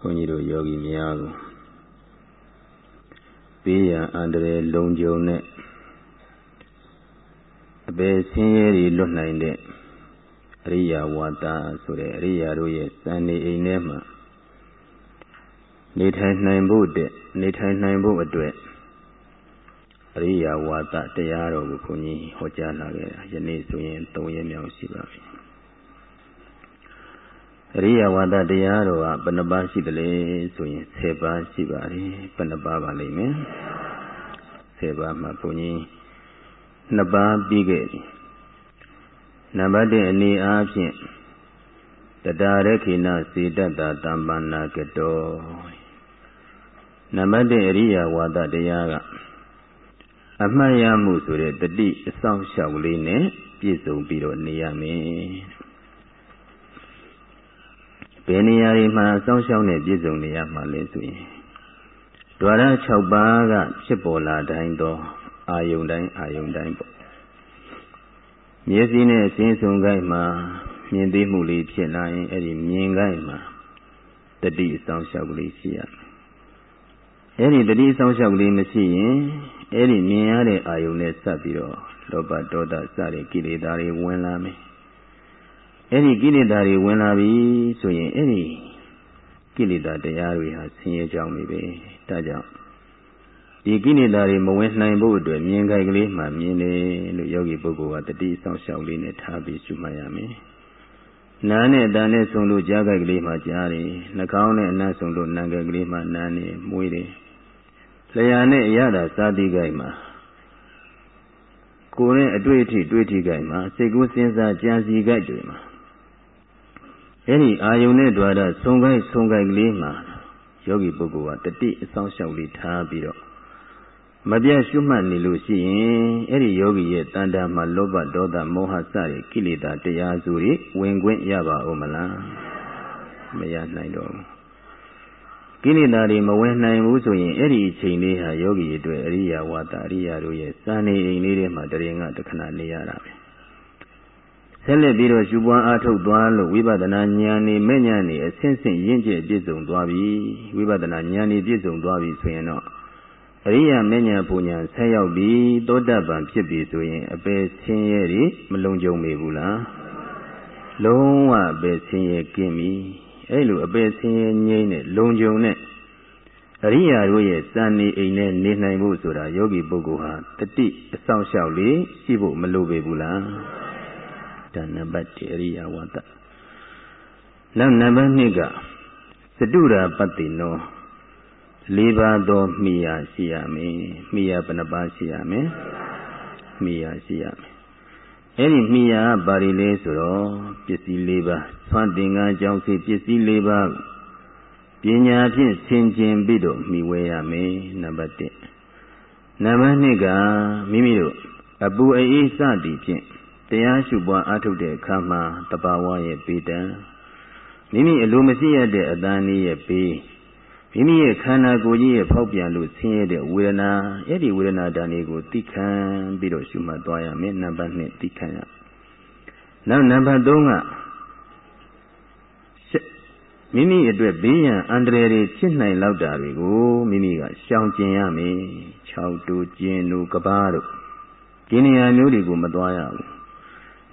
ဘုန်းကြီးတို့ယောဂီများကိုပေးရန်အန္တရာယ်လုံခြုံတဲ့အပေဆင်းရဲတွေလွတ်နိုင်တဲ့အရိယာဝါဒဆိုတဲ့အရိယာတို့ရဲ့စံနေအိမ်ထဲမှာနေထိုင်နိုင်ဖို့တဲ့နေထိုင်နိုင်ဖို့အတွက်အရိယာဝါဒတရားတော်ကိုခွန်ကြီးဟောကြားလာခဲ့တာယနေ့ဆိုရင်၃ရက်မြောက်ရှိပါပြီ အရိယာဝါဒတရားတော်ကဘယ်နှပါးရှိသလဲဆိုရင်10ပါးရှိပါတယ်ဘယ်နှပါးပါလိမ့်မယ်10ပါးမှာဘုန်းကြီး2ပါးပြီးခဲ့ပြီနံပါတ်1အနေအားဖြင့်တတာရခိနစေတတ္တတမ္ပန္နာကတောနံပါတ်1အရိယာဝါဒတရားကအမှတ်ရမှုဆိုတဲ့တတိအဆောင်လျှောက်လေးနဲ့ပြည့်စုံပြီးတော့နေရမယ် ဘယ်နေရာတွေမှာအဆောင်လျှောက်နဲ့ပြည့်စုံနေရမှာလဲဆိုရင်ဒွါရ6ပါးကဖြစ်ပေါ်လာတိုင်းသောအာယုန်တိုင်းအာယုန်တိုင်းပေါ့မျက်စိနဲ့အစဉ်ဆုံးကိုက်မှာမြင်သိမှုလေးဖြစ်လာရင်အဲ့ဒီမြင်ကိုက်မှာတတိအဆောင်လျှောက်ကလေးရှိရအဲ့ဒီတတိအဆောင်လျှောက်ကလေးမရှိရင်အဲ့ဒီမြင်ရတဲ့အာယုန်နဲ့စပ်ပြီးတော့လောဘဒေါသစတဲ့ကိလေသာတွေဝင်လာမယ် အဲ့ဒီကိလေသာတွေဝင်လာပြီဆိုရင်အဲ့ဒီကိလေသာတရားတွေဟာဆင်းရဲကြောင်းတွေပဲဒါကြောင့်ဒီကိလေသာတွေမဝင်နိုင်ဖို့အတွက်မြင်ခိုက်ကလေးမှမြင်တယ်လို့ယောဂီပုဂ္ဂိုလ်ကတတိဆောက်ရှောက်လေးနဲ့ထားပြီးရှုမှတ်ရမယ်။နာနဲ့အတန်နဲ့ဆုံလို့ကြားခိုက်ကလေးမှကြားတယ်။နှာခေါင်းနဲ့အနံ့ဆုံလို့နာခိုက်ကလေးမှနားနေမွေးတယ်။လျာနဲ့အရသာစားတိကိုက်မှာကိုယ်နဲ့အတွေ့အထိတွေ့ထိကိုက်မှာစိတ်ကူးစဉ်းစားကြံစည်ကိုက်တွေမှာ အဲ့ဒီအာယုန်နဲ့တွာရဆုံကိုက်ဆုံကိုက်ကလေးမှာယောဂီပုဂ္ဂိုလ်ကတတိအဆောင်လျှောက်လေးထားပြီးတော့မပြတ်ရှုမှတ်နေလို့ရှိရင်အဲ့ဒီယောဂီရဲ့တန်တာမှာလောဘဒေါသမောဟစတဲ့ကိလေသာတရားစုတွေဝင်ခွင့်ရပါဦးမလားမရနိုင်တော့ဘူးကိလေသာတွေမဝင်နိုင်ဘူးဆိုရင်အဲ့ဒီအချိန်လေးဟာယောဂီအတွက်အရိယာဝါဒအရိယာတို့ရဲ့စံနေအိမ်လေးထဲမှာတရင်ကတခဏနေရတာပဲ ဆက်လက်ပြီးတော့ရှုပွားအားထုတ်သွားလို့ဝိပဿနာဉာဏ်နဲ့မဲ့ဉာဏ်နဲ့အဆင့်ဆင့်ရင့်ကျက်ပြည့်စုံသွားပြီဝိပဿနာဉာဏ်နဲ့ပြည့်စုံသွားပြီဆိုရင်တော့အရိယာမဉ္ဇဉ်ပူညာဆက်ရောက်ပြီးသောတပန်ဖြစ်ပြီဆိုရင်အပေဆင်းရဲတွေမလုံခြုံမေဘူးလားလုံးဝအပေဆင်းရဲကင်းပြီအဲ့လိုအပေဆင်းရဲငြိမ့်တဲ့လုံခြုံတဲ့အရိယာတို့ရဲ့စံနေအိမ်နဲ့နေနိုင်ဖို့ဆိုတာယောဂီပုဂ္ဂိုလ်ဟာတတိအဆောင်လျှောက်လေးရှိဖို့မလိုပေဘူးလား ဒါနံပါတ်1အရိယာဝါဒနောက်နံပါတ်2ကသတုရာပတ္တိနောလေးပါးသောမိယာရှိရမယ်မိယာဘယ်နှပါးရှိရမယ်မိယာရှိရမယ်အဲ့ဒီမိယာဘာတွေလဲဆိုတော့ပစ္စည်းလေးပါးသွန်တင်ကကြောင့်စီပစ္စည်းလေးပါးပညာဖြင့်ဆင်ခြင်ပြီးတော့မိဝဲရမယ်နံပါတ်1နံပါတ်2ကမိမိတို့အပူအေးစသည်ဖြင့် တရားရှုပွားအားထုတ်တဲ့အခါမှာတဘာဝရဲ့ပေတံမိမိအလိုမရှိရတဲ့အတန်လေးရဲ့ပေးမိမိရဲ့ခန္ဓာကိုယ်ကြီးရဲ့ဖောက်ပြန်လို့ဆင်းရဲတဲ့ဝေဒနာအဲ့ဒီဝေဒနာဓာတ်တွေကိုသိခံပြီးတော့ရှုမှတ်သွားရမယ်နံပါတ်2သိခံရနောက်နံပါတ်3ကမိမိအတွက်ဘေးရန်အန္တရာယ်တွေဖြစ်နိုင်လောက်တာတွေကိုမိမိကရှောင်ကျင်ရမယ်6တူကျင်တို့ကဘာတို့ဒီနေရာမျိုးတွေကိုမသွားရဘူး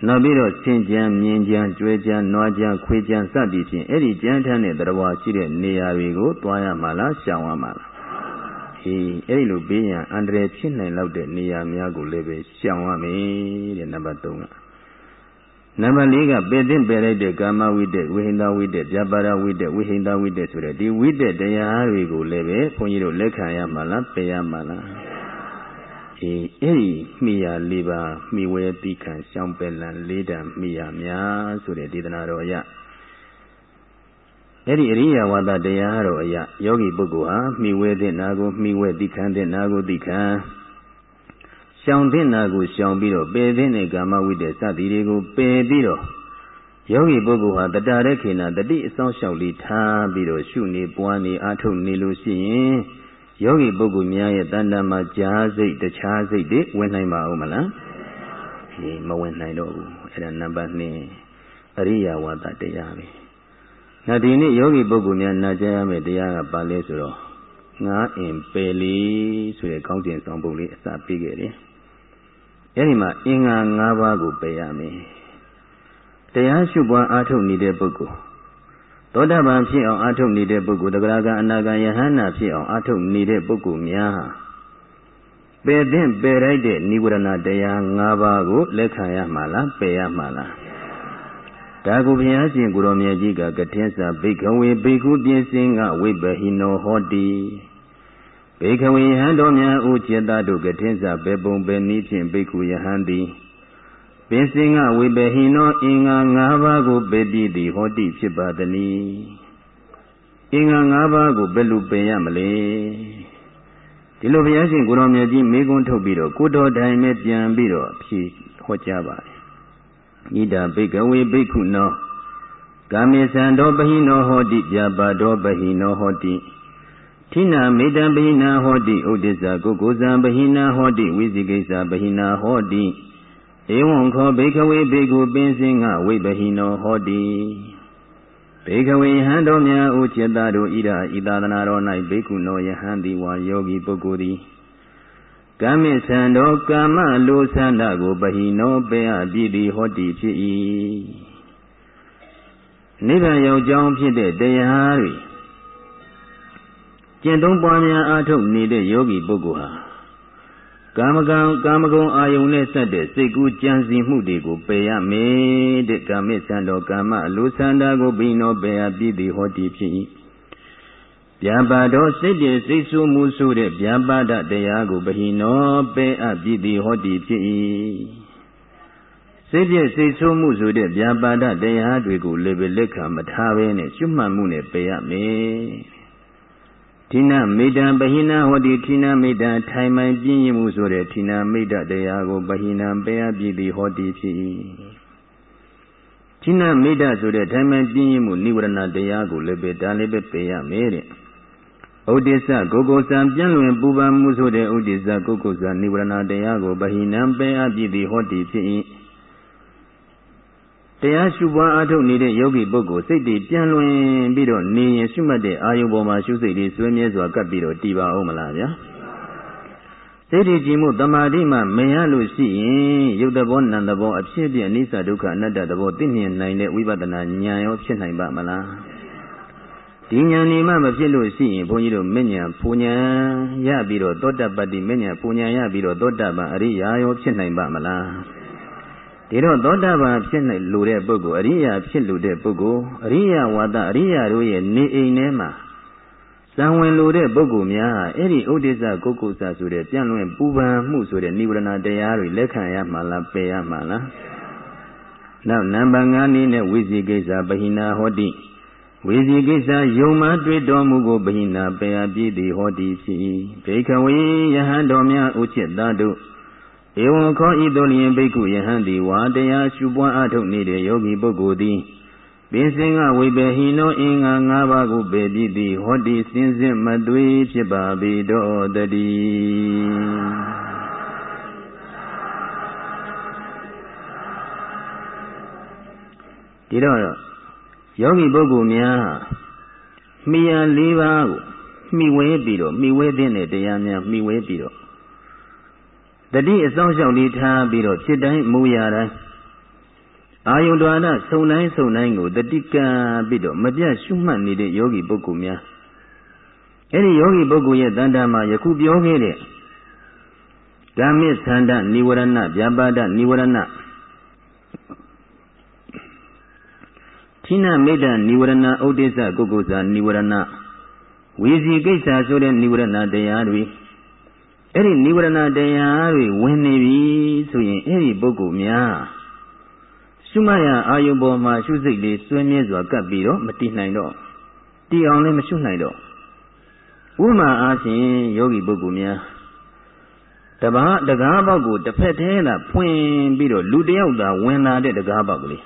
နောက်ပြီးတော့ဆင်ကြံမြင်ကြံကြွယ်ကြံနွားကြံခွေကြံစသည်ဖြင့်အဲ့ဒီကြမ်းထမ်းတဲ့တရားရှိတဲ့နေရာတွေကိုသွားရမှာလားရှောင်ရမှာလားဟေးအဲ့ဒီလိုဘေးရန်အန္တရာယ်ဖြစ်နိုင်လောက်တဲ့နေရာများကိုလည်းပဲရှောင်ရမယ်တဲ့နံပါတ်3ကနံပါတ်4ကပေသင့်ပယ်လိုက်တဲ့ကာမဝိတ္တဝိဟိန္ဒဝိတ္တပြပါရဝိတ္တဝိဟိန္ဒဝိတ္တဆိုတဲ့ဒီဝိတ္တတရားတွေကိုလည်းပဲဘုန်းကြီးတို့လက်ခံရမှာလားပယ်ရမှာလား အေးအဲ့ဒီမိယာလေးပါမိဝဲတိခံရှောင်းပယ်လန်လေးတံမိယာများဆိုတဲ့ဒေသနာတော်အရအဲ့ဒီအရိယာဝါဒတရားတော်အရယောဂီပုဂ္ဂိုလ်ဟာမိဝဲတဲ့နာကိုမိဝဲတိခံတဲ့နာကိုတိခံရှောင်တဲ့နာကိုရှောင်ပြီးတော့ပယ်တဲ့နေကာမဝိတ္တစသည်တွေကိုပယ်ပြီးတော့ယောဂီပုဂ္ဂိုလ်ဟာတတရခေနာတတိအဆောင်လျှောက်လေးထားပြီးတော့ရှုနေပွားနေအားထုတ်နေလို့ရှိရင် ယောဂီပုဂ္ဂိုလ်များရဲ့တဏ္ဍာမှာကြားစိတ်တခြားစိတ်တွေဝင်နိုင်ပါဦးမလားဟေးမဝင်နိုင်တော့ဘူးအဲ့ဒါနံပါတ်2အရိယာဝါဒတရားပဲ။ဒါဒီနေ့ယောဂီပုဂ္ဂိုလ်များနာကြားရမယ့်တရားကပါလဲဆိုတော့ငါးအင်ပယ်လေးဆိုတဲ့ကောင်းကျင်ဆောင်ပုံလေးအစပေးခဲ့တယ်။အဲဒီမှာအင်္ဂါ၅ပါးကိုပယ်ရမယ်။တရားရှုပွားအားထုတ်နေတဲ့ပုဂ္ဂိုလ် သောတာပန်ဖြစ်အောင်အားထုတ်နေတဲ့ပုဂ္ဂိုလ်တဂရကအနာဂံယဟန္တာဖြစ်အောင်အားထုတ်နေတဲ့ပုဂ္ဂိုလ်များဟာပယ်တဲ့ပယ်လိုက်တဲ့និဝရဏတရား၅ပါးကိုလက်ခံရမှာလားပယ်ရမှာလားဒါကိုဘုရားရှင်ကိုရောမြတ်ကြီးကကထင်းစာဘိကဝေဘိကုပြင်းစင်ကဝိပဟိနောဟောတိဘိကဝေယဟန်တော်များဥจิตတို့ကထင်းစာဘေပုံဘေနည်းဖြင့်ဘိက္ခုယဟန်သည် ပင်စင်ကဝိပဟိနောအင်္ဂါ၅ပါးကိုပေတိသည်ဟောတိဖြစ်ပါသည်။အင်္ဂါ၅ပါးကိုဘယ်လိုပင်ရမလဲဒီလိုဘုရားရှင်ကိုရောင်မြတ်ကြီးမေကွန်းထုတ်ပြီးတော့ကိုတော်တိုင်မဲ့ပြန်ပြီးတော့ဖြေဟောကြားပါတယ်ဣဒာဘိကဝေဘိက္ခုနောကာမေသံတော်ပဟိနောဟောတိပြပါတော်ပဟိနောဟောတိထိနာမေတ္တပဟိနာဟောတိဥဒိစ္စကုကုဇံပဟိနာဟောတိဝိဇိကိစ္စပဟိနာဟောတိ ဧဝံခောဘိကဝေဘိက္ခုပင်စင်္ဂဝိပဟိနောဟောတိဘေကဝေယဟန်တော်များဥจิตတို့ဣဒဤသာသနာတော်၌ဘေကုနောယဟန်သည်ဝါယောဂီပုဂ္ဂိုလ်သည်ကမ္မိသံတော်ကာမလိုသန္တာကိုပဟိနောပေအပ်ပြီးသည်ဟောတိဖြစ်၏နိဗ္ဗာန်ရောက်ကြောင်းဖြစ်တဲ့တရားတွေကျင့်သုံးပွားများအားထုတ်နေတဲ့ယောဂီပုဂ္ဂိုလ်ဟာ ကာမကံကာမဂုဏ်အာယုန်နဲ့ဆက်တဲ့စိတ်ကူးကြံစည်မှုတွေကိုပယ်ရမယ်တဲ့ကာမိသံတော်ကာမအလိုဆန္ဒကိုဘိနောပယ်ရပြီးသည်ဟောတိဖြစ်၏ဗျာပါတော်စိတ်တည်စိတ်ဆိုးမှုဆိုတဲ့ဗျာပါဒတရားကိုဘဟိနောပယ်အပ်ပြီးသည်ဟောတိဖြစ်၏စိတ်ပြည့်စိတ်ဆိုးမှုဆိုတဲ့ဗျာပါဒတရားတွေကိုလည်းပဲလက်ခံမထားဘဲနဲ့ကျွတ်မှတ်မှုနဲ့ပယ်ရမယ် ဌိနမိတ္တပဟိနဟောတိဌိနမိတ္တထိုင်မှန်ပြင်းရင်မှုဆိုတဲ့ဌိနမိတ္တတရားကိုပဟိနပယ်အပ်ပြီးသည်ဟောတိဖြစ်၏ဌိနမိတ္တဆိုတဲ့ထိုင်မှန်ပြင်းရင်မှုនិဝရဏတရားကိုလည်းပဲဒါလည်းပဲပယ်ရမယ်တဲ့ဥဒိစ္စဂုဂုဇံပြန့်လွင်ပူပန်မှုဆိုတဲ့ဥဒိစ္စဂုဂုဇံនិဝရဏတရားကိုပဟိနပယ်အပ်ပြီးသည်ဟောတိဖြစ်၏ တရားရှုပွားအားထုတ်နေတဲ့ယောဂီပုဂ္ဂိုလ်စိတ်တွေပြန်လွင်ပြီးတော့နေရင်ရှုမှတ်တဲ့အာယုပေါ်မှာရှုစိတ်တွေဆွေးမြဲစွာကပ်ပြီးတော့တည်ပါအောင်မလားဗျာစိတ်တွေကြည်မှုတမာတိမှမရလို့ရှိရင်ယုတ်တဘောနံတဘောအဖြစ်ပြအနိစ္စဒုက္ခအနတ္တတဘောသိမြင်နိုင်တဲ့ဝိပဿနာဉာဏ်ရောဖြစ်နိုင်ပါမလားဒီဉာဏ်နေမှမဖြစ်လို့ရှိရင်ဘုန်းကြီးတို့မဉ္ဇဉ်ပူဉဏ်ရပြီးတော့သောတပတ္တိမဉ္ဇဉ်ပူဉဏ်ရပြီးတော့သောတပန်အရိယာရောဖြစ်နိုင်ပါမလား ဒီတော့သောတာပန်ဖြစ်နိုင်လို့တဲ့ပုဂ္ဂိုလ်အရိယာဖြစ်လို့တဲ့ပုဂ္ဂိုလ်အရိယာဝါဒအရိယာတို့ရဲ့နေအိမ်ထဲမှာဇံဝင်လို့တဲ့ပုဂ္ဂိုလ်များအဲ့ဒီဥဒိစ္စကုက္ကုစဆိုတဲ့ပြန့်လွင့်ပူပန်မှုဆိုတဲ့និဝရဏတရားတွေလက်ခံရမှာလားပယ်ရမှာလားနောက်နံပါတ်5နည်းနဲ့ဝိဇိကိစ္စပဟိနာဟောတိဝိဇိကိစ္စယုံမှတွေ့တော်မူကိုပဟိနာပယ်အပ်ပြီးသည်ဟောတိဖြစ်၏ဘေခဝေယဟန်တော်များဥจิตသားတို့ ဧဝံခောဤသို့လျင်ဘိက္ခုယဟန်သည်ဝါတရားရှုပွားအထုတ်နေတဲ့ယောဂီပုဂ္ဂိုလ်သည်ပင်စင်ကဝိပေဟိနောအင်္ဂါ၅ပါးကိုပေပြီးသည်ဟောတိစင်စစ်မသွေဖြစ်ပါပေတော်တည်းဒီတော့ယောဂီပုဂ္ဂိုလ်များမိယာ၄ပါးကိုမိဝဲပြီးတော့မိဝဲတဲ့တရားများမိဝဲပြီးတော့ တတိအစောင့်ရှောက်လေးထားပြီးတော့ဖြစ်တိုင်းမူရတိုင်းအာယုန်ဒွါနဆုံတိုင်းဆုံတိုင်းကိုတတိကံပြီးတော့မပြတ်ရှုမှတ်နေတဲ့ယောဂီပုဂ္ဂိုလ်များအဲ့ဒီယောဂီပုဂ္ဂိုလ်ရဲ့တန်တာမှာယခုပြောခဲ့တဲ့ဓမ္မိသန္တနိဝရဏဗျာပါဒနိဝရဏဌိနမေတ္တနိဝရဏဥဒိစ္စကုက္ကုဇာနိဝရဏဝီစီကိစ္စဆိုတဲ့နိဝရဏတရားတွေ အဲ့ဒီនិဝရဏတရားတွေဝင်နေပြီဆိုရင်အဲ့ဒီပုဂ္ဂိုလ်များရှုမှတ်ရအာယုပေါ်မှာရှုစိတ်လေးစွဲမြဲစွာကပ်ပြီးတော့မတည်နိုင်တော့တည်အောင်လည်းမရှုနိုင်တော့ဥမာအားဖြင့်ယောဂီပုဂ္ဂိုလ်များတပားတကားပေါက်ကိုတစ်ဖက်သေးသာဖွင့်ပြီးတော့လူတယောက်သာဝင်လာတဲ့တကားပေါက်ကလေး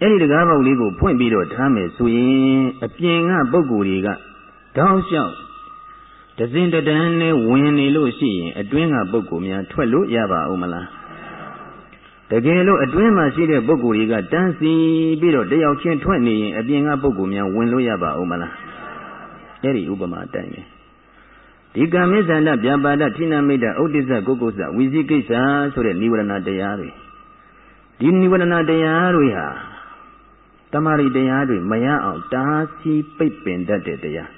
အဲ့ဒီတကားပေါက်လေးကိုဖွင့်ပြီးတော့ထားမယ်ဆိုရင်အပြင်ကပုဂ္ဂိုလ်တွေကတောင်းလျှောက် တစင်တတန်းနဲ့ဝင်နေလို့ရှိရင်အတွင်းကပုဂ္ဂိုလ်များထွက်လို့ရပါဦးမလားတကယ်လို့အတွင်းမှာရှိတဲ့ပုဂ္ဂိုလ်တွေကတန်းစီပြီးတော့တယောက်ချင်းထွက်နေရင်အပြင်ကပုဂ္ဂိုလ်များဝင်လို့ရပါဦးမလားအဲ့ဒီဥပမာအတိုင်းပဲဒီကမေသန္တဗျာပါဒဌိနမိတ်တဥဒိစ္စကုက္ကုစဝိဇိကိစ္စဆိုတဲ့និဝရဏတရားတွေဒီនិဝရဏတရားတွေဟာတမာရီတရားတွေမရအောင်တားဆီးပိတ်ပင်တတ်တဲ့တရား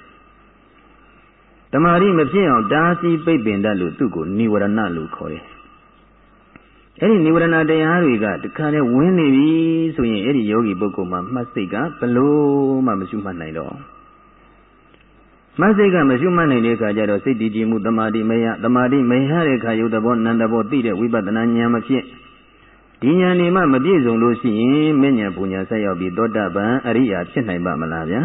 တမာရီမဖြစ်အောင်တားဆီးပိတ်ပင်တတ်လို့သူ့ကိုនិဝရဏလို့ခေါ်တယ်အဲ့ဒီនិဝရဏတရားတွေကတခါတည်းဝင်နေပြီဆိုရင်အဲ့ဒီယောဂီပုဂ္ဂိုလ်မှာမှတ်စိတ်ကဘလို့မှမရှုမှတ်နိုင်တော့မှတ်စိတ်ကမရှုမှတ်နိုင်တဲ့အခါကျတော့စိတ်တည်ကြည်မှုတမာတိမယတမာတိမယတဲ့အခါယုတ်တဘောနန္တဘောသိတဲ့ဝိပဿနာဉာဏ်မဖြစ်ဒီဉာဏ်နေမှမပြည့်စုံလို့ရှိရင်မဉ္ဇဉ်ပူညာဆက်ရောက်ပြီးသောတာပန်အရိယာဖြစ်နိုင်ပါမလားဗျာ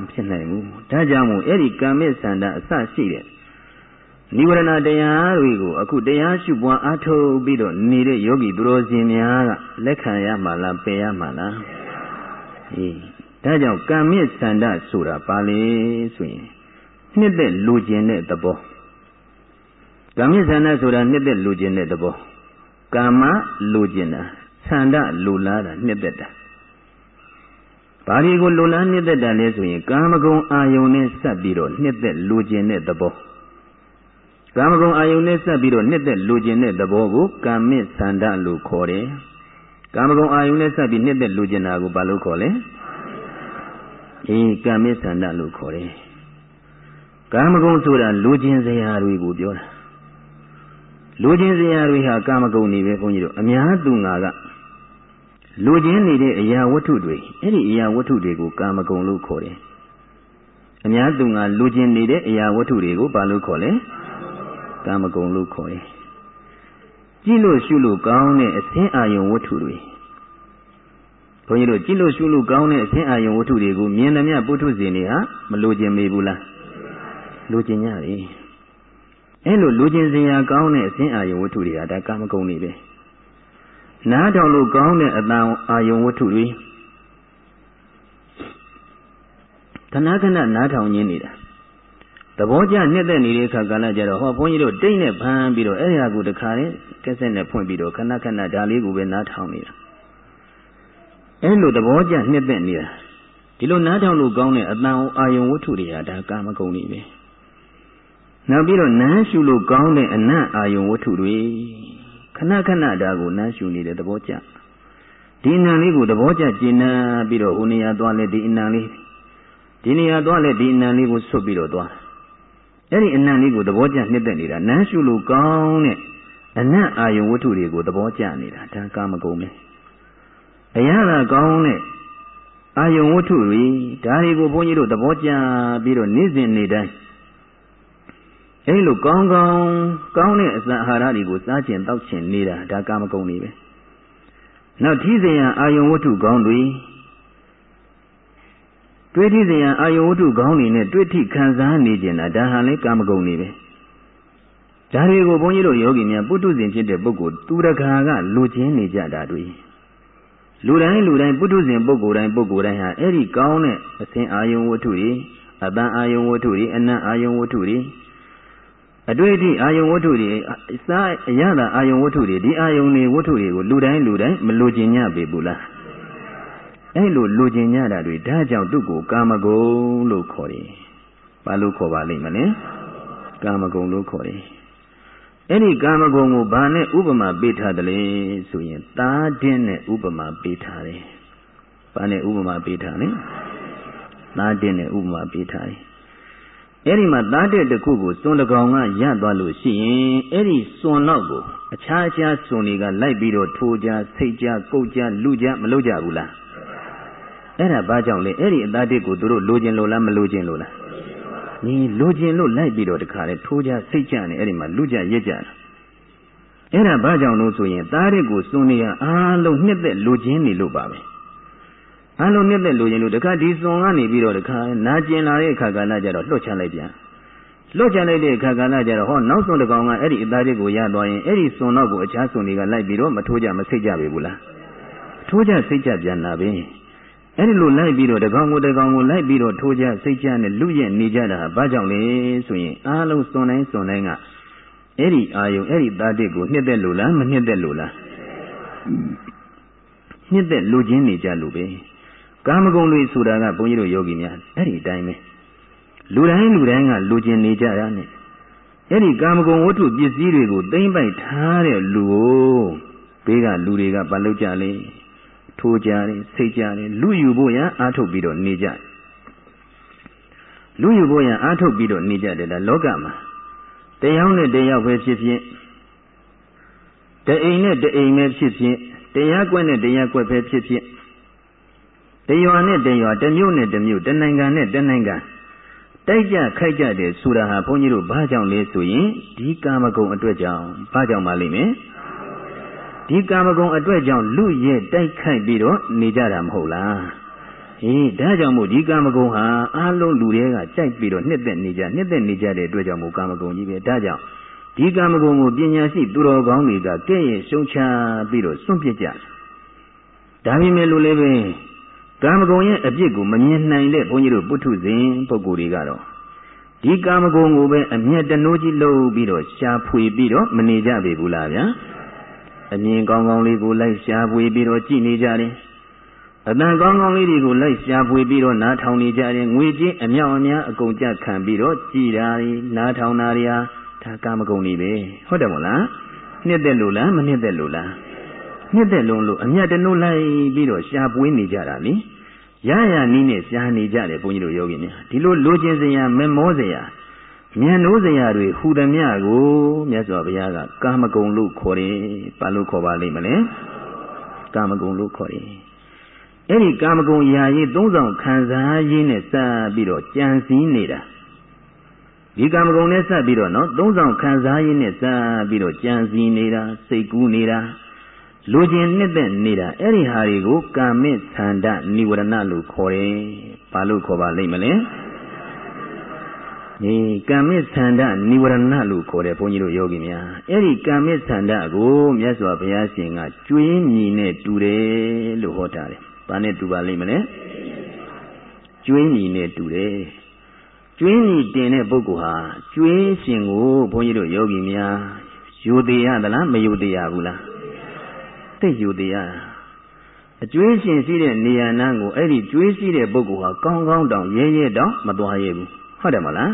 မဖြစ်နိုင်ဘူးဒါကြောင့်မို့အဲ့ဒီကံမေသန္တာအစရှိတဲ့နိဝရဏတရားတွေကိုအခုတရားရှုပွားအားထုတ်ပြီးတော့နေတဲ့ယောဂီသူတော်စင်များကလက်ခံရမှာလားပယ်ရမှာလားအေးဒါကြောင့်ကံမေသန္တာဆိုတာပါလေဆိုရင်နှစ်သက်လူကျင်တဲ့သဘောကံမေသန္တာဆိုတာနှစ်သက်လူကျင်တဲ့သဘောကာမလိုချင်တာဆန္ဒလိုလားတာနှစ်သက်တာ ဘာတွေကိုလိုလားနှစ်သက်တာလဲဆိုရင်ကာမဂုဏ်အာယုန်နဲ့ဆက်ပြီးတော့နှစ်သက်လိုချင်တဲ့သဘောကာမဂုဏ်အာယုန်နဲ့ဆက်ပြီးတော့နှစ်သက်လိုချင်တဲ့သဘောကိုကာမိဆန္ဒလို့ခေါ်တယ်ကာမဂုဏ်အာယုန်နဲ့ဆက်ပြီးနှစ်သက်လိုချင်တာကိုဘာလို့ခေါ်လဲအေးကာမိဆန္ဒလို့ခေါ်တယ်ကာမဂုဏ်ဆိုတာလိုချင်စရာတွေကိုပြောတာလူချင်းစရာတွေဟာကာမဂုဏ်တွေပဲဘုန်းကြီးတို့အများသူငါက လူချင်းနေတဲ့အရာဝတ္ထုတွေအဲ့ဒီအရာဝတ္ထုတွေကိုကာမဂုဏ်လို့ခေါ်တယ်အများသူငါလူချင်းနေတဲ့အရာဝတ္ထုတွေကိုဘာလို့ခေါ်လဲကာမဂုဏ်လို့ခေါ်တယ်ကြည့်လို့ရှုလို့ကောင်းတဲ့အစင်းအာယုံဝတ္ထုတွေဘုန်းကြီးတို့ကြည့်လို့ရှုလို့ကောင်းတဲ့အစင်းအာယုံဝတ္ထုတွေကိုမြင်သမျှပုထုဇဉ်တွေဟာမလိုချင်မေဘူးလားလိုချင်ကြတယ်အဲ့လိုလူကျင်စရာကောင်းတဲ့အစဉ်အာယုံဝတ္ထုတွေကဒါကာမဂုဏ်တွေပဲ နားထောင်လို့ကောင်းတဲ့အတန်အာယုံဝတ္ထုတွေခဏခဏနားထောင်ရင်းနေတာသဘောကျနှစ်သက်နေတဲ့အခါကာလကြတော့ဟောဘုန်းကြီးတို့တိတ်နဲ့ဖမ်းပြီးတော့အဲ့ဒီဟာကိုတခါလေးကက်ဆက်နဲ့ဖွင့်ပြီးတော့ခဏခဏဒါလေးကိုပဲနားထောင်နေတာအဲ့လိုသဘောကျနှစ်သက်နေတာဒီလိုနားထောင်လို့ကောင်းတဲ့အတန်အာယုံဝတ္ထုတွေဟာဒါကာမဂုဏ်တွေပဲနောက်ပြီးတော့နမ်းရှုလို့ကောင်းတဲ့အနံ့အာယုံဝတ္ထုတွေခ ဏခဏဒါကိုနမ်းရှုနေတဲ့သဘောကျဒီအနံလေးကိုသဘောကျကျင်နာပြီးတော့ဟိုနေရာသွားလဲဒီအနံလေးဒီနေရာသွားလဲဒီအနံလေးကိုဆွတ်ပြီးတော့သွားအဲ့ဒီအနံလေးကိုသဘောကျနှစ်သက်နေတာနမ်းရှုလို့ကောင်းတဲ့အနံ့အာယုံဝတ္ထုတွေကိုသဘောကျနေတာဒါကာမဂုဏ်ပဲအရာသာကောင်းတဲ့အာယုံဝတ္ထုတွေဒါတွေကိုဘုန်းကြီးတို့သဘောကျပြီးတော့နေ့စဉ်နေ့တိုင်း အဲလိုကောင်းကောင်းကောင်းတဲ့အစာအာဟာရတွေကိုစားကျင်တောက်ကျင်နေတာဒါကာမဂုဏ်တွေပဲနောက်ထီးစင်ရအာယုံဝတ္ထုကောင်းတွေတွေးထီးစင်ရအာယုံဝတ္ထုကောင်းတွေနဲ့တွေးထိခံစားနေကြတာဒါဟာလည်းကာမဂုဏ်တွေပဲဒါတွေကိုဘုန်းကြီးတို့ယောဂီများပုထုဇဉ်ဖြစ်တဲ့ပုဂ္ဂိုလ်သူတကာကလိုချင်နေကြတာတွေလူတိုင်းလူတိုင်းပုထုဇဉ်ပုဂ္ဂိုလ်တိုင်းပုဂ္ဂိုလ်တိုင်းဟာအဲ့ဒီကောင်းတဲ့အစဉ်အာယုံဝတ္ထုတွေအပန်းအာယုံဝတ္ထုတွေအနံ့အာယုံဝတ္ထုတွေ အတွေ့အထိအာယုံဝတ္ထုတွေစားအရသာအာယုံဝတ္ထုတွေဒီအာယုံတွေဝတ္ထုတွေကိုလူတိုင်းလူတိုင်းမလိုချင်ကြပေဘူးလားအဲ့လိုလိုချင်ကြတာတွေဒါကြောင့်သူ့ကိုကာမဂုဏ်လို့ခေါ်တယ်။ဘာလို့ခေါ်ပါလိမ့်မလဲ။ကာမဂုဏ်လို့ခေါ်တယ်။အဲ့ဒီကာမဂုဏ်ကိုဘာနဲ့ဥပမာပေးထားတယ်လဲဆိုရင်သားတင်းနဲ့ဥပမာပေးထားတယ်။ဘာနဲ့ဥပမာပေးထားလဲ။သားတင်းနဲ့ဥပမာပေးထားတယ် အဲ့ဒီမှာသားတဲ့တစ်ခုကိုစွန်တကောင်ကရသွားလို့ရှိရင်အဲ့ဒီစွန်နောက်ကိုအခြားအခြားစွန်တွေကလိုက်ပြီးတော့ထိုးကြဆိတ်ကြကုတ်ကြလူကြမလုပ်ကြဘူးလားအဲ့ဒါဘာကြောင့်လဲအဲ့ဒီအသားတစ်ကိုသူတို့လိုချင်လို့လားမလိုချင်လို့လားဒီလိုချင်လို့လိုက်ပြီးတော့တခါလေထိုးကြဆိတ်ကြနေအဲ့ဒီမှာလူကြရက်ကြတာအဲ့ဒါဘာကြောင့်လို့ဆိုရင်သားတစ်ကိုစွန်နေရအားလုံးနှစ်သက်လိုချင်နေလို့ပါပဲ အလုံးနှစ်သက်လိုရင်လို့တခါဒီစွန်ကနေပြီးတော့တခါနာကျင်လာတဲ့အခါကလည်းကြတော့လွတ်ချလိုက်ပြန်လွတ်ချလိုက်တဲ့အခါကလည်းကြတော့ဟောနောက်စွန်တကောင်ကအဲ့ဒီအသားလေးကိုရသွားရင်အဲ့ဒီစွန်တော့ကိုအခြားစွန်တွေကလိုက်ပြီးတော့မထိုးကြမစိတ်ကြပေဘူးလားထိုးကြစိတ်ကြပြန်လာပြီအဲ့ဒီလိုလိုက်ပြီးတော့တကောင်ကိုတကောင်ကိုလိုက်ပြီးတော့ထိုးကြစိတ်ကြနဲ့လူရဲ့နေကြတာဘာကြောင့်လဲဆိုရင်အားလုံးစွန်တိုင်းစွန်တိုင်းကအဲ့ဒီအာယုံအဲ့ဒီသားတစ်ကိုနှစ်သက်လို့လားမနှစ်သက်လို့လားနှစ်သက်လူချင်းနေကြလို့ပဲ ကာမဂုဏ်တွေဆိုတာကဘုန်းကြီးတို့ယောဂီများအဲ့ဒီအတိုင်းပဲလူတိုင်းလူတိုင်းကလူချင်းနေကြရနဲ့အဲ့ဒီကာမဂုဏ်ဝတ္ထုပစ္စည်းတွေကိုသိမ့်ပိုက်ထားတဲ့လူကိုဘေးကလူတွေကဘာလုပ်ကြလဲထိုးကြတယ်စိတ်ကြတယ်လူယူဖို့ရန်အားထုတ်ပြီးတော့နေကြလူယူဖို့ရန်အားထုတ်ပြီးတော့နေကြတယ်ဒါလောကမှာတရားနဲ့တရားပဲဖြစ်ဖြစ်တအိမ်နဲ့တအိမ်ပဲဖြစ်ဖြစ်တရားကွက်နဲ့တရားကွက်ပဲဖြစ်ဖြစ် တရွာနဲ့တရွာတမျိုးနဲ့တမျိုးတနိုင်ငံနဲ့တနိုင်ငံတိုက်ကြခိုက်ကြတယ်ဆိုတာဟာဘုန်းကြီးတို့ဘာကြောင့်လဲဆိုရင်ဒီကာမဂုဏ်အတွက်ကြောင့်ဘာကြောင့်ပါလိမ့်မယ်ဒီကာမဂုဏ်အတွက်ကြောင့်လူရဲ့တိုက်ခိုက်ပြီးတော့နေကြတာမဟုတ်လားဟေးဒါကြောင့်မို့ဒီကာမဂုဏ်ဟာအားလုံးလူတွေကကြိုက်ပြီးတော့နှစ်သက်နေကြနှစ်သက်နေကြတဲ့အတွက်ကြောင့်မို့ကာမဂုဏ်ကြီးပဲဒါကြောင့်ဒီကာမဂုဏ်ကိုပညာရှိသူတော်ကောင်းတွေကကဲ့ရဲ့ရှုံချပြီးတော့စွန့်ပစ်ကြဒါပေမဲ့လို့လည်းပဲ ကာမဂုဏ်ရဲ့အပြစ်ကိုမမြင်နိုင်တဲ့ဘုန်းကြီးတို့ပုထုဇဉ်ပုဂ္ဂိုလ်တွေကတော့ဒီကာမဂုဏ်ကိုပဲအမျက်တနိုးကြီးလုပ်ပြီးတော့ရှားဖွေပြီးတော့မနေကြပေဘူးလားဗျာအမြင်ကောင်းကောင်းလေးကိုလိုက်ရှားဖွေပြီးတော့ကြည်နေကြတယ်အတန်ကောင်းကောင်းလေးတွေကိုလိုက်ရှားဖွေပြီးတော့နားထောင်နေကြတယ်ငွေကြေးအမြောက်အများအကုန်ကြခံပြီးတော့ကြည်တာနားထောင်တာတွေဟာဒါကာမဂုဏ်တွေပဲဟုတ်တယ်မို့လားနှစ်သက်လို့လားမနှစ်သက်လို့လား နှစ်သက်လုံးလို့အမျက်တနိုးလိုက်ပြီးတော့ရှားပွေးနေကြတာလေရရနီးနဲ့ရှားနေကြတယ်ဘုန်းကြီးတို့ယောဂီများဒီလိုလိုချင်စရာမမောစရာမြန်နိုးစရာတွေဟူသည်မြကိုမြတ်စွာဘုရားကကာမဂုဏ်လို့ခေါ်တယ်ဘာလို့ခေါ်ပါလိမ့်မလဲကာမဂုဏ်လို့ခေါ်တယ်အဲ့ဒီကာမဂုဏ်ယာယီသုံးဆောင်ခံစားရင်းနဲ့စပြီးတော့ကြံစည်နေတာဒီကာမဂုဏ်နဲ့ဆက်ပြီးတော့နော်သုံးဆောင်ခံစားရင်းနဲ့စပြီးတော့ကြံစည်နေတာစိတ်ကူးနေတာ လူကျင်နှစ်သက်နေတာအဲ့ဒီဟာတွေကိုကာမိသန္တနိဝရဏလို့ခေါ်တယ်။ဘာလို့ခေါ်ပါလိမ့်မလဲ။ဒီကာမိသန္တနိဝရဏလို့ခေါ်တယ်ဘုန်းကြီးတို့ယောဂီများ။အဲ့ဒီကာမိသန္တကိုမြတ်စွာဘုရားရှင်ကကျွေးမြည်နဲ့တူတယ်လို့ဟောထားတယ်။ဘာနဲ့တူပါလိမ့်မလဲ။ကျွေးမြည်နဲ့တူတယ်။ကျွေးမြည်တင်တဲ့ပုဂ္ဂိုလ်ဟာကျွေးရှင်ကိုဘုန်းကြီးတို့ယောဂီများယူသေးရသလားမယူသေးရဘူးလား။ သိယူတရားအကျွေးရှင်ရှိတဲ့နေရာနာကိုအဲ့ဒီကျွေးရှိတဲ့ပုဂ္ဂိုလ်ဟာကောင်းကောင်းတောင်ရဲရဲတောင်မသွားရဘူးဟုတ်တယ်မလား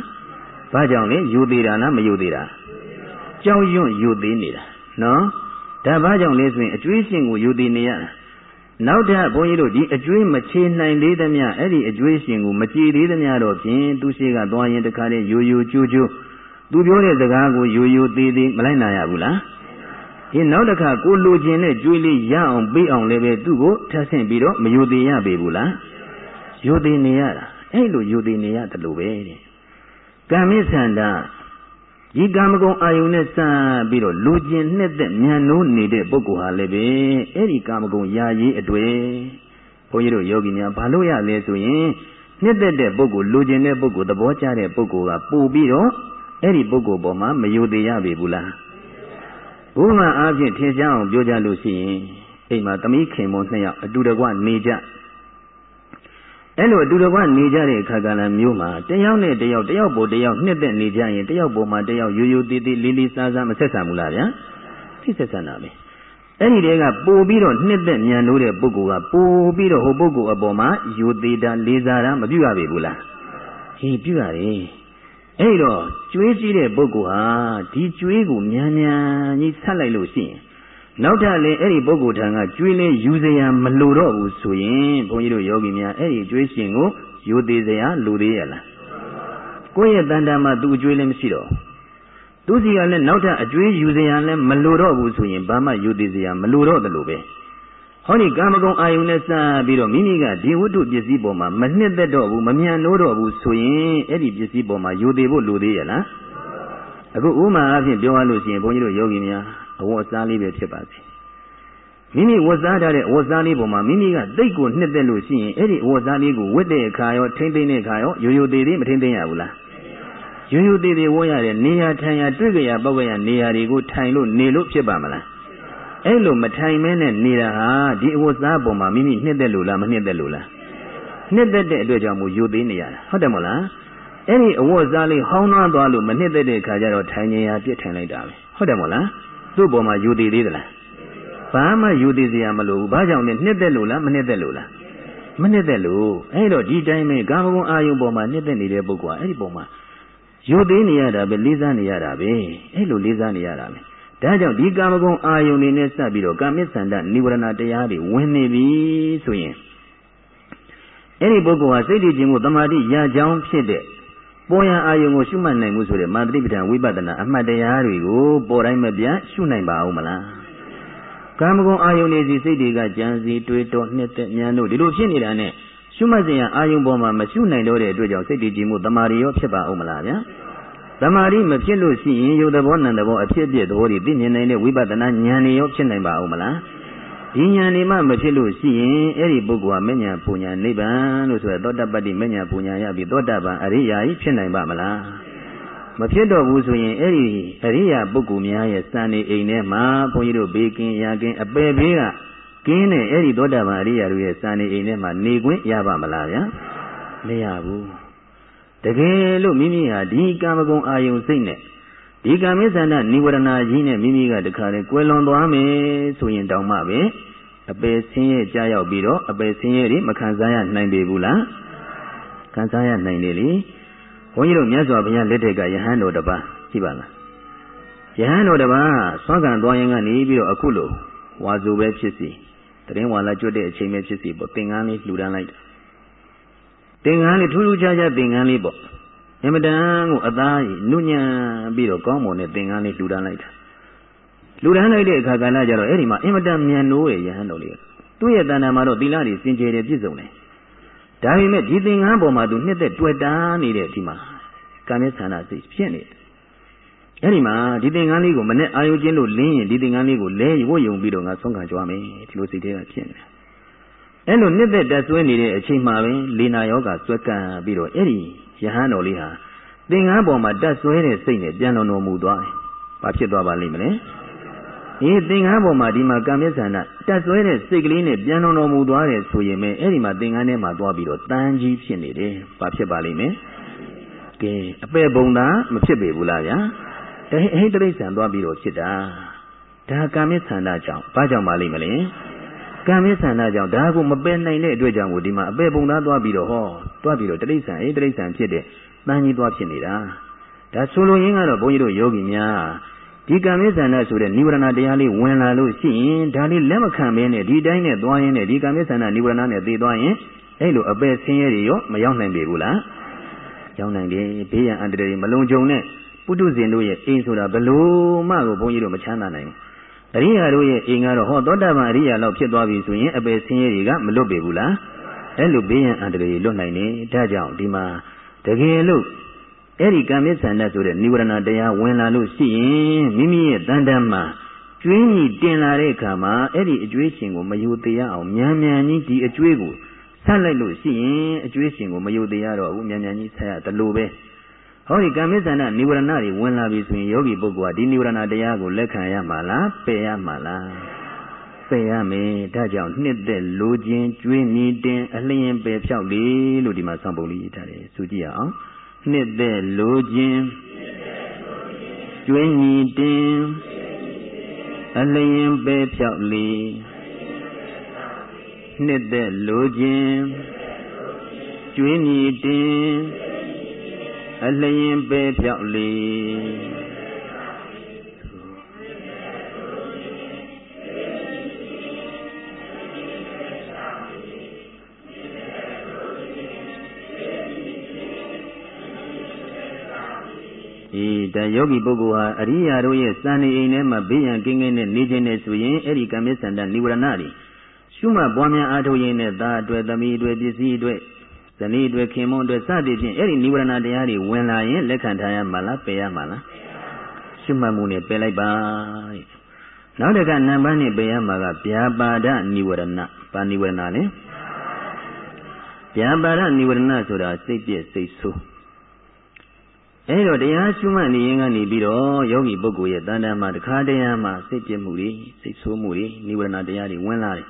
ဘာကြောင့်လဲယူသေးတာလားမယူသေးတာကြောက်ရွံ့ယူသေးနေတာနော်ဒါဘာကြောင့်လဲဆိုရင်အကျွေးရှင်ကိုယူသေးနေရနောက်ထပ်ဘုန်းကြီးတို့ဒီအကျွေးမချေနိုင်သေးသမျှအဲ့ဒီအကျွေးရှင်ကိုမကြည်သေးသမျှတော့ဖြင့်သူရှိကသွားရင်တခါတည်းယူယူကျူးကျူးသူပြောတဲ့စကားကိုယူယူသေးသေးမလိုက်နိုင်ရဘူးလား ဒီနောက်တစ်ခါကိုလိုချင်တဲ့ကြွေးလေးရအောင်ပေးအောင်လည်းပဲသူ့ကိုထပ်ဆင့်ပြီးတော့မယိုသေးရပေဘူးလားယိုသေးနေရတာအဲ့လိုယိုသေးနေရတယ်လို့ပဲတဲ့ကံမိသန္တာဒီကာမဂုဏ်အာယုန်နဲ့စပြီးတော့လူကျင်နှစ်သက်မြန်နိုးနေတဲ့ပုဂ္ဂိုလ်ဟာလည်းပဲအဲ့ဒီကာမဂုဏ်ယာရေးအတွေ့ဘုန်းကြီးတို့ယောဂီများဘာလို့ရလဲဆိုရင်နှစ်သက်တဲ့ပုဂ္ဂိုလ်လူကျင်တဲ့ပုဂ္ဂိုလ်သဘောကျတဲ့ပုဂ္ဂိုလ်ကပို့ပြီးတော့အဲ့ဒီပုဂ္ဂိုလ်ပေါ်မှာမယိုသေးရပေဘူးလား ဘုရားအားဖြင့်ထင်ရှားအောင်ပြောကြလို့ရှိရင်အိမ်မှာသမီးခင်မွန်နှစ်ယောက်အတူတကွနေကြအဲ့လိုအတူတကွနေကြတဲ့အခါကလည်းမျိုးမှာတယောက်နဲ့တယောက်တယောက်ပေါ်တယောက်နှစ်သက်နေကြရင်တယောက်ပေါ်မှာတယောက်ရိုးရိုးသေးသေးလေးလေးစားစားမဆက်ဆံဘူးလားဗျာဖြစ်ဆက်ဆံတာပဲအဲ့ဒီတည်းကပို့ပြီးတော့နှစ်သက်မြန်လို့တဲ့ပုဂ္ဂိုလ်ကပို့ပြီးတော့ဟိုပုဂ္ဂိုလ်အပေါ်မှာယူသေးတာလေးစားတာမပြုရပေဘူးလားဟေးပြုရတယ် အဲ့တော့ကျွေးကြည့်တဲ့ပုဂ္ဂိုလ်ဟာဒီကျွေးကိုမြန်မြန်ကြီးဆက်လိုက်လို့ရှိရင်နောက်ထပ်လည်းအဲ့ဒီပုဂ္ဂိုလ်ထံကကျွေးလဲယူစရာမလိုတော့ဘူးဆိုရင်ဘုန်းကြီးတို့ယောဂီများအဲ့ဒီကျွေးရှင်ကိုယူသေးစရာလိုသေးရဲ့လားကိုယ့်ရဲ့တန်တာမှာသူအကျွေးလည်းမရှိတော့သူစီကလည်းနောက်ထပ်အကျွေးယူစရာလည်းမလိုတော့ဘူးဆိုရင်ဘာမှယူသေးစရာမလိုတော့တယ်လို့ပဲ ဟောဒီကာမဂုဏ်အာယုန်နဲ့စပြီးတော့မိမိကဒီဝတ္ထုပစ္စည်းပေါ်မှာမနှစ်သက်တော့ဘူးမမြန်နိုးတော့ဘူးဆိုရင်အဲ့ဒီပစ္စည်းပေါ်မှာယူသေးဖို့လိုသေးရဲ့လားအခုဥမာအဖြစ်ပြောရလို့ရှိရင်ဘုန်းကြီးတို့ယောဂီများအဝတ်အစားလေးပဲဖြစ်ပါစေမိမိဝတ်စားထားတဲ့အဝတ်စားလေးပေါ်မှာမိမိကတိတ်ကိုနှစ်သက်လို့ရှိရင်အဲ့ဒီအဝတ်စားလေးကိုဝတ်တဲ့အခါရောထိမ့်သိမ့်တဲ့အခါရောရိုးရိုးသေးသေးမထိမ့်သိမ့်ရဘူးလားရိုးရိုးသေးသေးဝတ်ရတဲ့နေရာထိုင်ရာတွေ့ကြရပောက်ကြရနေရာတွေကိုထိုင်လို့နေလို့ဖြစ်ပါမလား အဲ့လိုမထိုင်မဲနဲ့နေတာဟာဒီအဝတ်စားပုံမှာမိမိနှစ်သက်လို့လားမနှစ်သက်လို့လားနှစ်သက်တဲ့အတွက်ကြောင့်မို့ယူသေးနေရတာဟုတ်တယ်မဟုတ်လားအဲ့ဒီအဝတ်စားလေးဟောင်းနှွားသွားလို့မနှစ်သက်တဲ့ခါကျတော့ထိုင်နေရပြစ်ထိုင်လိုက်တာပဲဟုတ်တယ်မဟုတ်လားသူ့ပုံမှာယူသေးသေးသလားဘာမှယူသေးစရာမလိုဘူးဘာကြောင့်လဲနှစ်သက်လို့လားမနှစ်သက်လို့လားမနှစ်သက်လို့အဲ့တော့ဒီတိုင်းပဲကာမဂုဏ်အာယုံပေါ်မှာနှစ်သက်နေတဲ့ပုဂ္ဂိုလ်ကအဲ့ဒီပေါ်မှာယူသေးနေရတာပဲလေးစားနေရတာပဲအဲ့လိုလေးစားနေရတာပဲ ဒါကြောင့်ဒီကာမဂုဏ်အာယုန်နေနဲ့စပ်ပြီးတော့ကာမိသန္တနိဝရဏတရားတွေဝင်နေပြီဆိုရင်အဲ့ဒီပုဂ္ဂိုလ်ဟာစိတ်တည်ခြင်းကိုတမာတိရကြောင်းဖြစ်တဲ့ပေါ်ရန်အာယုံကိုရှုမှတ်နိုင်မှုဆိုတဲ့မာတိပဋ္ဌာန်ဝိပဿနာအမှတ်တရားတွေကိုပေါ်တိုင်းမပြတ်ရှုနိုင်ပါအောင်မလားကာမဂုဏ်အာယုန်နေစီစိတ်တွေကကြံစီတွေးတော်နှစ်သက်ဉာဏ်တို့ဒီလိုဖြစ်နေတာနဲ့ရှုမှတ်စဉ်အာယုံပေါ်မှာမရှုနိုင်တော့တဲ့အတွက်ကြောင့်စိတ်တည်ခြင်းမှုတမာရီရောဖြစ်ပါအောင်မလားဗျာ တမာရီမဖြစ်လို့ရှိရင်ယုတ်သဘောနံသဘောအဖြစ်အပျက်သဘောတွေသိမြင်နိုင်တဲ့ဝိပဿနာဉာဏ်တွေရောဖြစ်နိုင်ပါအောင်မလားဒီဉာဏ်တွေမှမဖြစ်လို့ရှိရင်အဲ့ဒီပုဂ္ဂိုလ်ကမဉ္ဇဉ်ပူညာနိဗ္ဗာန်လို့ဆိုရသောတပတ္တိမဉ္ဇဉ်ပူညာရပြီးသောတပန်အရိယာကြီးဖြစ်နိုင်ပါမလားမဖြစ်တော့ဘူးဆိုရင်အဲ့ဒီအရိယာပုဂ္ဂိုလ်များရဲ့စံနေအိမ်ထဲမှာဘုန်းကြီးတို့ဘေးကင်းရာကင်းအပယ်ဘေးကကင်းတဲ့အဲ့ဒီသောတာပန်အရိယာတို့ရဲ့စံနေအိမ်ထဲမှာနေခွင့်ရပါမလားဗျာမရဘူး တကယ်လို့မိမိဟာဒီကာမဂုဏ်အာယုံစိတ်နဲ့ဒီကာမိသန္တနိဝရဏကြီးနဲ့မိမိကတခါလေကွယ်လွန်သွားမယ်ဆိုရင်တောင်မှပဲအပယ်ဆင်းရဲကြားရောက်ပြီးတော့အပယ်ဆင်းရဲတွေမခံစားရနိုင်ပေဘူးလားခံစားရနိုင်တယ်လေဘုန်းကြီးတို့မြတ်စွာဘုရားလက်ထက်ကယဟန်တော်တစ်ပါးရှိပါလားယဟန်တော်တစ်ပါးဆွမ်းခံသွားရင်ကနေပြီးတော့အခုလိုဝါစုပဲဖြစ်စီတရင်ဝါလာကျွတ်တဲ့အချိန်ပဲဖြစ်စီပေါ့သင်္ကန်းလေးလှူဒန်းလိုက်တာ သင်္ကန်းလေးထူးထူးခြားခြားသင်္ကန်းလေးပေါ့အမတန်ကိုအသားကြီးနုညံ့ပြီးတော့ကောင်းမွန်တဲ့သင်္ကန်းလေးလှူဒန်းလိုက်တာလှူဒန်းလိုက်တဲ့အခါကလည်းကြတော့အဲ့ဒီမှာအင်မတန်မြန်နိုးရဲ့ယဟန်တော်လေးသူ့ရဲ့တဏ္ဍာမှာတော့သီလတွေစင်ကြယ်တယ်ပြည့်စုံတယ်ဒါပေမဲ့ဒီသင်္ကန်းပေါ်မှာသူနှစ်သက်တွေ့တာနေတဲ့ဒီမှာကာမေသန္တာစိတ်ဖြစ်နေတယ်အဲ့ဒီမှာဒီသင်္ကန်းလေးကိုမနဲ့အာယုချင်းလို့လင်းရင်ဒီသင်္ကန်းလေးကိုလဲဝတ်ယုံပြီးတော့ငါဆုံးခံကြွားမယ်ဒီလိုစိတ်ထဲကဖြစ်နေတယ် အဲ့လိုနှစ်သက်တက်ဆွဲနေတဲ့အချိန်မှာပဲလေနာယောဂဆွဲကံပြီးတော့အဲ့ဒီယဟန်တော်လေးဟာသင်္ကန်းပေါ်မှာတက်ဆွဲတဲ့စိတ်နဲ့ပြန်တော်မူသွားတယ်။ဘာဖြစ်သွားပါလိမ့်မလဲ။အေးသင်္ကန်းပေါ်မှာဒီမှာကံမျက်စန္ဒတက်ဆွဲတဲ့စိတ်ကလေးနဲ့ပြန်တော်မူသွားတယ်ဆိုရင်ပဲအဲ့ဒီမှာသင်္ကန်းထဲမှာသွားပြီးတော့တန်းကြီးဖြစ်နေတယ်။ဘာဖြစ်ပါလိမ့်မယ်။ကဲအပေပုံသာမဖြစ်ပေဘူးလားဗျာ။ဒါဟိတိရစ္ဆာန်သွားပြီးတော့ဖြစ်တာ။ဒါကံမျက်စန္ဒကြောင့်ဘာကြောင့်ပါလိမ့်မလဲ။ ကံမျက်စန္ဒကြောင့်ဒါကိုမပယ်နိုင်တဲ့အတွက်ကြောင့်ကိုဒီမှာအပေပုံသားသွားပြီးတော့ဟောသွားပြီးတော့တိရစ္ဆာန်အေးတိရစ္ဆာန်ဖြစ်တဲ့တန်းကြီးသွားဖြစ်နေတာဒါဆိုလိုရင်းကတော့ဘုန်းကြီးတို့ယောဂီများဒီကံမေသန္တဆိုတဲ့နိဝရဏတရားလေးဝင်လာလို့ရှိရင်ဒါလေးလက်မခံဘဲနဲ့ဒီတိုင်းနဲ့သွားရင်းနဲ့ဒီကံမေသန္တနိဝရဏနဲ့သိသွားရင်အဲ့လိုအပယ်ဆင်းရဲတွေရောမရောက်နိုင်ပေဘူးလားရောက်နိုင်တယ်ဘေးရန်အန္တရာယ်မလုံခြုံတဲ့ပုထုဇဉ်တို့ရဲ့အိမ်ဆိုတာဘလို့မှကိုဘုန်းကြီးတို့မချမ်းသာနိုင်ဘူး အရိယာတို့ရဲ့အိမ်ကတော့ဟောသောတာပန်အရိယာလောက်ဖြစ်သွားပြီဆိုရင်အပယ်ဆင်းရဲတွေကမလွတ်ပေဘူးလားအဲ့လိုဘေးရန်အန္တရာယ်လွတ်နိုင်တယ်ဒါကြောင့်ဒီမှာတကယ်လို့အဲ့ဒီကံမစ္ဆန္ဒဆိုတဲ့និဝရဏတရားဝင်လာလို့ရှိရင်မိမိရဲ့တန်တမ်းမှာကျွင်းကြီးတင်လာတဲ့အခါမှာအဲ့ဒီအကျွေးရှင်ကိုမယိုသေးအောင်မြန်မြန်ကြီးဒီအကျွေးကိုဆက်လိုက်လို့ရှိရင်အကျွေးရှင်ကိုမယိုသေးရတော့ဘူးမြန်မြန်ကြီးဆက်ရတလို့ပဲ ဟောဒီကံမစ္ဆန္ဒនិဝရဏတွေဝင်လာပြီဆိုရင်ယောဂီပုဂ္ဂိုလ်ကဒီនិဝရဏတရားကိုလက်ခံရမှာလားပယ်ရမှာလားပယ်ရမယ်ဒါကြောင့်နှစ်သက်လိုခြင်းကျွေးမြည်တင်အလျင်ပယ်ဖြောက်လေလို့ဒီမှာသံပုံလေးရေးထားတယ်ဆိုကြည့်ရအောင်နှစ်သက်လိုခြင်းကျွေးမြည်တင်အလျင်ပယ်ဖြောက်လေနှစ်သက်လိုခြင်းကျွေးမြည်တင် အလျင်ပယ်ဖြောက်လေအေးဒါယောဂီပုဂ္ဂိုလ်ဟာအရိယာတို့ရဲ့စံနေအိမ်ထဲမှာဘေးရန်ကင်းကင်းနဲ့နေခြင်းနဲ့ဆိုရင်အဲ့ဒီကမ္မစန္ဒနိဝရဏတွေရှုမှတ်ပွားများအားထုတ်ရင်းနဲ့သားအတွက်သမီးအတွက်ပစ္စည်းအတွက် ဇနီးအတွက်ခင်မွန်းအတွက်စသည်ဖြင့်အဲ့ဒီနိဝရဏတရားတွေဝင်လာရင်လက်ခံထားရမှာလားပယ်ရမှာလားရှုမှတ်မှုနဲ့ပယ်လိုက်ပါနောက်တစ်ခါနံပါတ်နဲ့ပယ်ရမှာကဗျာပါဒနိဝရဏပါနိဝရဏလေဗျာပါဒနိဝရဏဆိုတာစိတ်ပြည့်စိတ်ဆိုးအဲတော့တရားရှုမှတ်နေရင်ကနေပြီးတော့ယောဂီပုဂ္ဂိုလ်ရဲ့တဏ္ဍာမှာတခါတည်းမှာစိတ်ပြည့်မှုတွေစိတ်ဆိုးမှုတွေနိဝရဏတရားတွေဝင်လာတယ်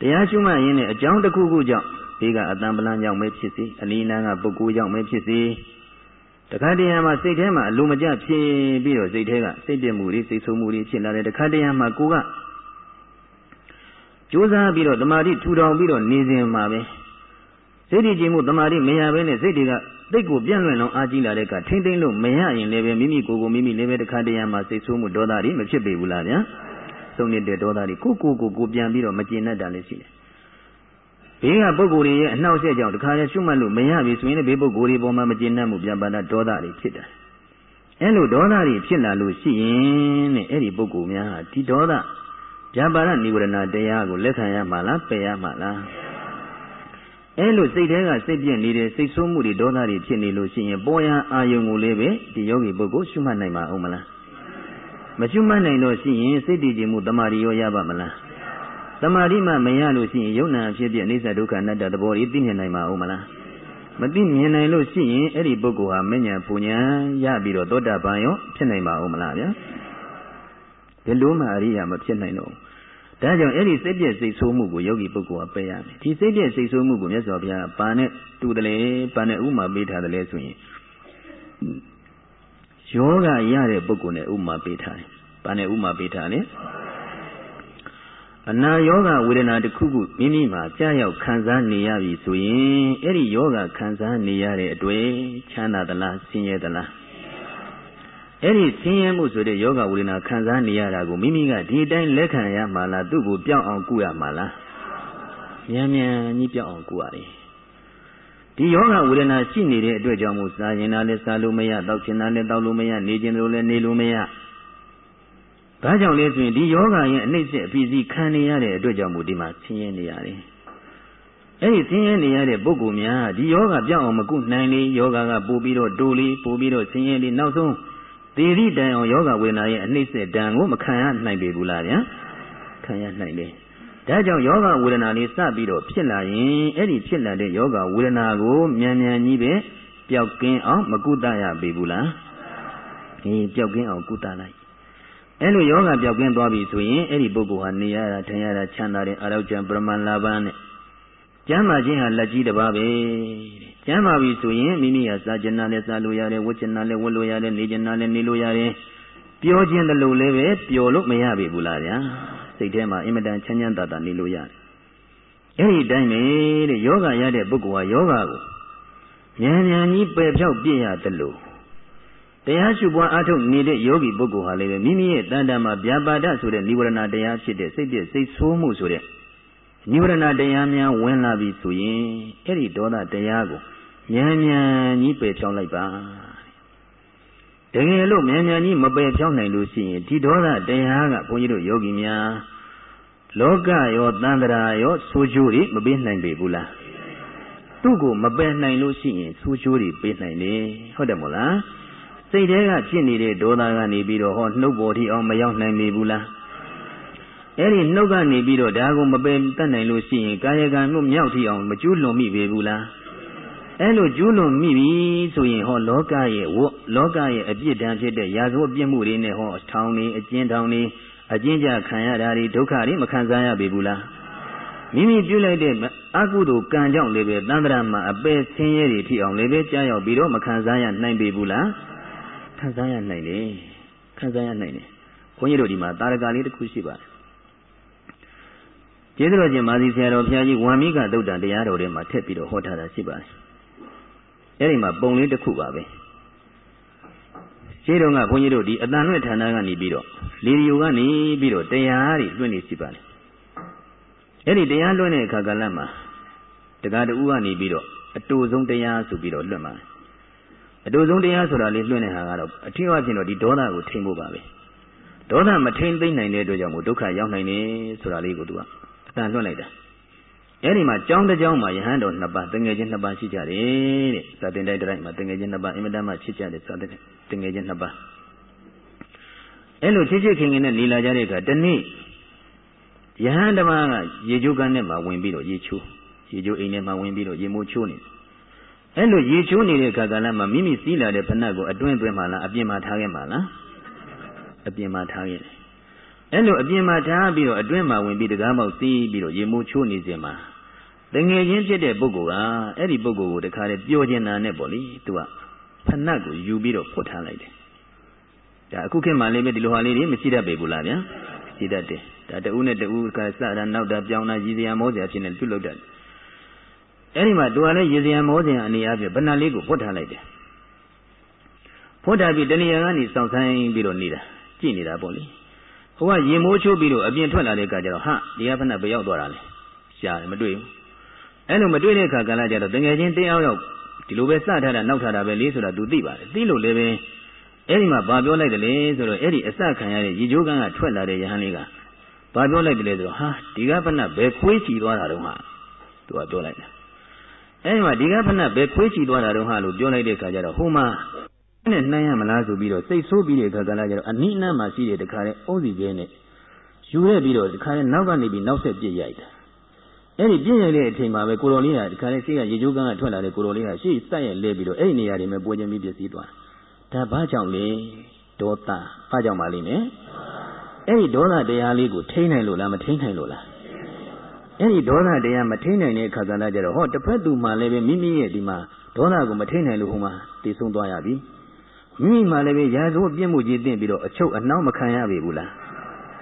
တရားရှုမှတ်ရင်းနဲ့အကြောင်းတစ်ခုခုကြောင့် ဒီကအတန်ပလန်းကြောင့်ပဲဖြစ်စေအနီးနားကပုဂ္ဂိုလ်ကြောင့်ပဲဖြစ်စေတခါတည်းမှာစိတ်ထဲမှာအလိုမကျဖြစ်ပြီးတော့စိတ်ထဲကစိတ်ပြည့်မှုတွေစိတ်ဆိုးမှုတွေဖြစ်လာတယ်တခါတည်းမှာကိုကကြိုးစားပြီးတော့တမာတိထူထောင်ပြီးတော့နေစဉ်မှာပဲစိတ်တည်ခြင်းမှုတမာတိမရဘဲနဲ့စိတ်တွေကတိတ်ကိုပြန့်လွင့်လောင်အားကြီးလာတဲ့ကထိမ့်သိမ့်လို့မရရင်လည်းပဲမိမိကိုယ်ကိုမိမိလည်းပဲတခါတရံမှာစိတ်ဆိုးမှုဒေါသတွေမဖြစ်ပေဘူးလားဗျာသုံးနေတဲ့ဒေါသတွေကိုကိုကိုကိုပြန်ပြီးတော့မကျေနပ်တာလည်းရှိတယ် ဘေးကပုဂ္ဂိုလ်တွေရဲ့အနှောက်အယှက်ကြောင့်တခါတည်းရှုမှတ်လို့မရပြီဆိုရင်လည်းဘေးပုဂ္ဂိုလ်တွေပေါ်မှာမကျေနပ်မှုပြပါတာဒေါသတွေဖြစ်တယ်အဲလိုဒေါသတွေဖြစ်လာလို့ရှိရင်တဲ့အဲ့ဒီပုဂ္ဂိုလ်များဟာဒီဒေါသဗျာပါဒနိဝရဏတရားကိုလက်ခံရမှာလားပယ်ရမှာလားအဲလိုစိတ်ထဲကစိတ်ပြည့်နေတဲ့စိတ်ဆိုးမှုတွေဒေါသတွေဖြစ်နေလို့ရှိရင်ပေါ်ရန်အာယုံကိုလည်းပဲဒီယောဂီပုဂ္ဂိုလ်ရှုမှတ်နိုင်မှာအောင်မလားမရှုမှတ်နိုင်တော့ရှိရင်စိတ်တည်ခြင်းမှုတမာရီရောရပါမလား တမာရီမှမရလို့ရှိရင်ယုံနာဖြစ်ဖြစ်အိဋ္ဌဒုက္ခအနတ္တသဘောတွေသိမြင်နိုင်မှာအောင်မလားမသိမြင်နိုင်လို့ရှိရင်အဲ့ဒီပုဂ္ဂိုလ်ဟာမဉ္ဇဉ်ပူညာရပြီးတော့သောတာပန်ရောဖြစ်နိုင်ပါဦးမလားဗျာဒီလိုမှအရိယာမဖြစ်နိုင်တော့ဒါကြောင့်အဲ့ဒီစိတ်ပြည့်စိတ်ဆိုးမှုကိုယောဂီပုဂ္ဂိုလ်ကပယ်ရမယ်ဒီစိတ်ပြည့်စိတ်ဆိုးမှုကိုမြတ်စွာဘုရားပါနဲ့တူတယ်လေပါနဲ့ဥမာပေးထားတယ်လေဆိုရင်ယောဂရတဲ့ပုဂ္ဂိုလ်နဲ့ဥမာပေးထားတယ်ပါနဲ့ဥမာပေးထားတယ် အနာယောဂဝေဒနာတစ်ခုခုမိမိမှာကြာရောက်ခံစားနေရပြီဆိုရင်အဲ့ဒီယောဂခံစားနေရတဲ့အတွေ့ချမ်းသာသလားဆင်းရဲသလားအဲ့ဒီဆင်းရဲမှုဆိုတဲ့ယောဂဝေဒနာခံစားနေရတာကိုမိမိကဒီအတိုင်းလက်ခံရမှာလားသူ့ကိုပြောင်းအောင်ကုရမှာလားမြန်မြန်ကြီးပြောင်းအောင်ကုရတယ်ဒီယောဂဝေဒနာရှိနေတဲ့အတွက်ကြောင့်မို့စားရင်လည်းစားလို့မရတောက်ချင်တာလည်းတောက်လို့မရနေချင်လို့လည်းနေလို့မရ ဒါကြောင့်လဲဆိုရင်ဒီယောဂရဲ့အနှိမ့်ဆက်အပြီးစီခံနေရတဲ့အတွက်ကြောင့်မို့ဒီမှာဆင်းရဲနေရတယ်အဲ့ဒီဆင်းရဲနေရတဲ့ပုဂ္ဂိုလ်များဒီယောဂပြောင်းအောင်မကုနိုင်လေယောဂကပို့ပြီးတော့တိုးလေးပို့ပြီးတော့ဆင်းရဲလေးနောက်ဆုံးသေရိတန်အောင်ယောဂဝေဒနာရဲ့အနှိမ့်ဆက်တန်ကိုမခံရနိုင်ပေဘူးလားဗျာခံရနိုင်တယ်ဒါကြောင့်ယောဂဝေဒနာလေးစပြီးတော့ဖြစ်လာရင်အဲ့ဒီဖြစ်လာတဲ့ယောဂဝေဒနာကိုမြန်မြန်ကြီးပဲပျောက်ကင်းအောင်မကုသရပေဘူးလားဒီပျောက်ကင်းအောင်ကုသလိုက် အဲ့လိုယောဂပျောက်ကင်းသွားပြီဆိုရင်အဲ့ဒီပုဂ္ဂိုလ်ဟာနေရတာထိုင်ရတာချမ်းသာတဲ့အာရောကျံပရမန်လာပန်းနဲ့ကျမ်းမာခြင်းဟာလက်ကြီးတစ်ပါးပဲကျမ်းမာပြီဆိုရင်မိမိဟာစားကျင်နာလည်းစားလို့ရတယ်ဝတ်ကျင်နာလည်းဝတ်လို့ရတယ်နေကျင်နာလည်းနေလို့ရတယ်ပြောခြင်းတလို့လည်းပဲပျော်လို့မရပြီဘူးလားဗျာစိတ်ထဲမှာအင်မတန်ချမ်းချမ်းသာသာနေလို့ရတယ်အဲ့ဒီတိုင်းပဲတဲ့ယောဂရတဲ့ပုဂ္ဂိုလ်ဟာယောဂကိုဉာဏ်ဉာဏ်ကြီးပယ်ဖြောက်ပြည့်ရတယ်လို့ တရားရှုပွားအားထုတ်နေတဲ့ယောဂီပုဂ္ဂိုလ်ဟာလည်းမိမိရဲ့တန်တမှာဗျာပါဒဆိုတဲ့និဝရဏတရားဖြစ်တဲ့စိတ်ပြည့်စိတ်ဆိုးမှုဆိုတဲ့និဝရဏတရားများဝင်လာပြီဆိုရင်အဲ့ဒီဒေါသတရားကိုမြန်မြန်ကြီးပယ်ဖြောင်းလိုက်ပါတကယ်လို့မြန်မြန်ကြီးမပယ်ဖြောင်းနိုင်လို့ရှိရင်ဒီဒေါသတရားကဘုန်းကြီးတို့ယောဂီများလောကရောတန်တရာရောဆိုးကျိုးတွေမပေးနိုင်ပေဘူးလားသူ့ကိုမပယ်နိုင်လို့ရှိရင်ဆိုးကျိုးတွေပေးနိုင်တယ်ဟုတ်တယ်မို့လား စိတ်ထဲကဖြစ်နေတဲ့ဒေါသကနေပြီးတော့ဟောနှုတ်ပေါ်ထိအောင်မရောက်နိုင်ပေဘူးလားအဲ့ဒီနှုတ်ကနေပြီးတော့ဒါကိုမပယ်တတ်နိုင်လို့ရှိရင်ကာယကံမှုမြောက်ထိအောင်မကျွလွန်မိပေဘူးလားအဲ့လိုကျွလွန်မိပြီဆိုရင်ဟောလောကရဲ့ဝလောကရဲ့အပြစ်ဒဏ်ဖြစ်တဲ့ရာဇဝတ်ပြစ်မှုတွေနဲ့ဟောထောင်နေအကျဉ်းထောင်နေအကျဉ်းချခံရတာတွေဒုက္ခတွေမခံစားရပေဘူးလားမိမိပြုလိုက်တဲ့အကုသိုလ်ကံကြောင့်လည်းပဲသံဃာမှာအပယ်ဆင်းရဲတွေထိအောင်လည်းပဲကြားရောက်ပြီးတော့မခံစားရနိုင်ပေဘူးလား ခံစားရနိုင်တယ်ခံစားရနိုင်တယ်ဘုန်းကြီးတို့ဒီမှာတာရကလေးတစ်ခုရှိပါတယ်ကျေးဇူးတော်ရှင်မာသီဆရာတော်ဘုရားကြီးဝမ်မိကသုတ်တံတရားတော်ထဲမှာထည့်ပြီးတော့ဟောထားတာရှိပါတယ်အဲ့ဒီမှာပုံလေးတစ်ခုပါပဲရှင်းတော့ကဘုန်းကြီးတို့ဒီအတန်လွင့်ဌာနကနေပြီးတော့လေဒီယိုကနေပြီးတော့တရားတွေလွှင့်နေရှိပါတယ်အဲ့ဒီတရားလွှင့်တဲ့အခါကလည်းမှာတက္ကတူကနေပြီးတော့အတူဆုံးတရားဆိုပြီးတော့လွှင့်ပါတယ် အတူဆုံးတရားဆိုတာလေးလွှင့်တဲ့ဟာကတော့အထင်အချင်းတော့ဒီဒေါသကိုထိမ့်ဖို့ပါပဲဒေါသမထိမ့်သိမ့်နိုင်တဲ့အတွက်ကြောင့်မို့ဒုက္ခရောက်နိုင်တယ်ဆိုတာလေးကိုသူကအတန်လွှင့်လိုက်တာအဲ့ဒီမှာကြောင်းတစ်ကြောင်းမှာယဟန်တော်နှစ်ပါးတငယ်ချင်းနှစ်ပါးရှိကြတယ်တဲ့သာတင်တိုက်တိုင်းမှာတငယ်ချင်းနှစ်ပါးအင်မတန်မှချစ်ကြတယ်သာတင်တငယ်ချင်းနှစ်ပါးအဲ့လိုချစ်ချစ်ခင်ခင်နဲ့နေလာကြတဲ့အခါတနေ့ယဟန်ဓမ္မကရေချိုးကန်းထဲမှာဝင်ပြီးတော့ရေချိုးရေချိုးအိမ်ထဲမှာဝင်ပြီးတော့ရေမိုးချိုးနေ အဲ့လိုရေချိုးနေတဲ့အခါကလည်းမှမိမိစီးလာတဲ့ဖဏတ်ကိုအတွင်းအတွင်းမှာလားအပြင်မှာထားခဲ့မှာလားအပြင်မှာထားခဲ့တယ်အဲ့လိုအပြင်မှာထားပြီးတော့အတွင်းမှာဝင်ပြီးတကားပေါက်စီးပြီးတော့ရေမိုးချိုးနေစဉ်မှာတငယ်ချင်းဖြစ်တဲ့ပုဂ္ဂိုလ်ကအဲ့ဒီပုဂ္ဂိုလ်ကိုတခါတည်းပြောကျင်တာနဲ့ပေါ့လေသူကဖဏတ်ကိုယူပြီးတော့ဖွတ်ထားလိုက်တယ်ဒါအခုခေတ်မှာလည်းပဲဒီလိုဟာလေးတွေမရှိတတ်ပေဘူးလားဗျာရှိတတ်တယ်ဒါတဦးနဲ့တဦးကစတာနောက်တာပြောင်းတာရည်စရာမောစရာဖြစ်နေပြုလုပ်တတ်တယ် အဲ့ဒီမှာသူကလည်းရည်စရာမောစရာအနေအချင်းဗဏ္ဍလေးကိုဖွတ်ထားလိုက်တယ်ဖွတ်ထားပြီးတဏှာကနေစောင့်ဆိုင်ပြီးတော့နေတာကြည့်နေတာပေါ့လေဟိုကရင်မိုးချိုးပြီးတော့အပြင်ထွက်လာတဲ့အခါကျတော့ဟာဒီကဖက်နဲ့ဘယ်ရောက်သွားတာလဲရှားတယ်မတွေ့ဘူးအဲ့လိုမတွေ့တဲ့အခါကလည်းကျတော့တငယ်ချင်းတင်းအောင်ရောက်ဒီလိုပဲစထားတာနောက်ထားတာပဲလေးဆိုတာ तू သိပါတယ်သိလို့လည်းပဲအဲ့ဒီမှာဘာပြောလိုက်တယ်လဲဆိုတော့အဲ့ဒီအစခံရတဲ့ရေချိုးကန်းကထွက်လာတဲ့ယဟန်လေးကဘာပြောလိုက်တယ်လဲဆိုတော့ဟာဒီကဖက်နဲ့ဘယ်ခွေးချီသွားတာတော့ဟာ तू ကပြောလိုက်တယ် အဲ့ဒီမှာဒီကဖက်နဲ့ဘယ်ခွေးချီသွားတာတော့ဟာလို့ပြောလိုက်တဲ့အခါကျတော့ဟိုမှာနဲ့နှမ်းရမလားဆိုပြီးတော့စိတ်ဆိုးပြီးတဲ့အခါကလည်းကျတော့အနိနာမှာရှိတဲ့တခါတဲ့အုံးစီကျဲနဲ့ယူရပြီးတော့တခါတဲ့နောက်ကနေပြီးနောက်ဆက်ပြစ်ရိုက်တာအဲ့ဒီပြည့်ရတဲ့အချိန်မှာပဲကိုတော်လေးကဒီခါလေးရှိကရေချိုးကန်းကထွက်လာတဲ့ကိုတော်လေးကရှေ့ဆက်ရလဲပြီးတော့အဲ့ဒီနေရာတွေမှာပွေခြင်းပြီးပြည့်စည်သွားဒါဘာကြောင့်လဲဒေါသဘာကြောင့်ပါလိမ့်မယ်အဲ့ဒီဒေါသတရားလေးကိုထိန်းနိုင်လို့လားမထိန်းနိုင်လို့လား အဲ့ဒီဒေါသတရားမထိန်းနိုင်တဲ့အခါကလည်းကြတော့ဟောတစ်ဖက်သူမှလည်းပဲမိမိရဲ့ဒီမှာဒေါသကိုမထိန်းနိုင်လို့ဟိုမှာတည်ဆုံးသွားရပြီမိမိမှလည်းပဲရာဇဝပြစ်မှုကြီးတင့်ပြီးတော့အချုပ်အနှောင်းမခံရပြီဘူးလား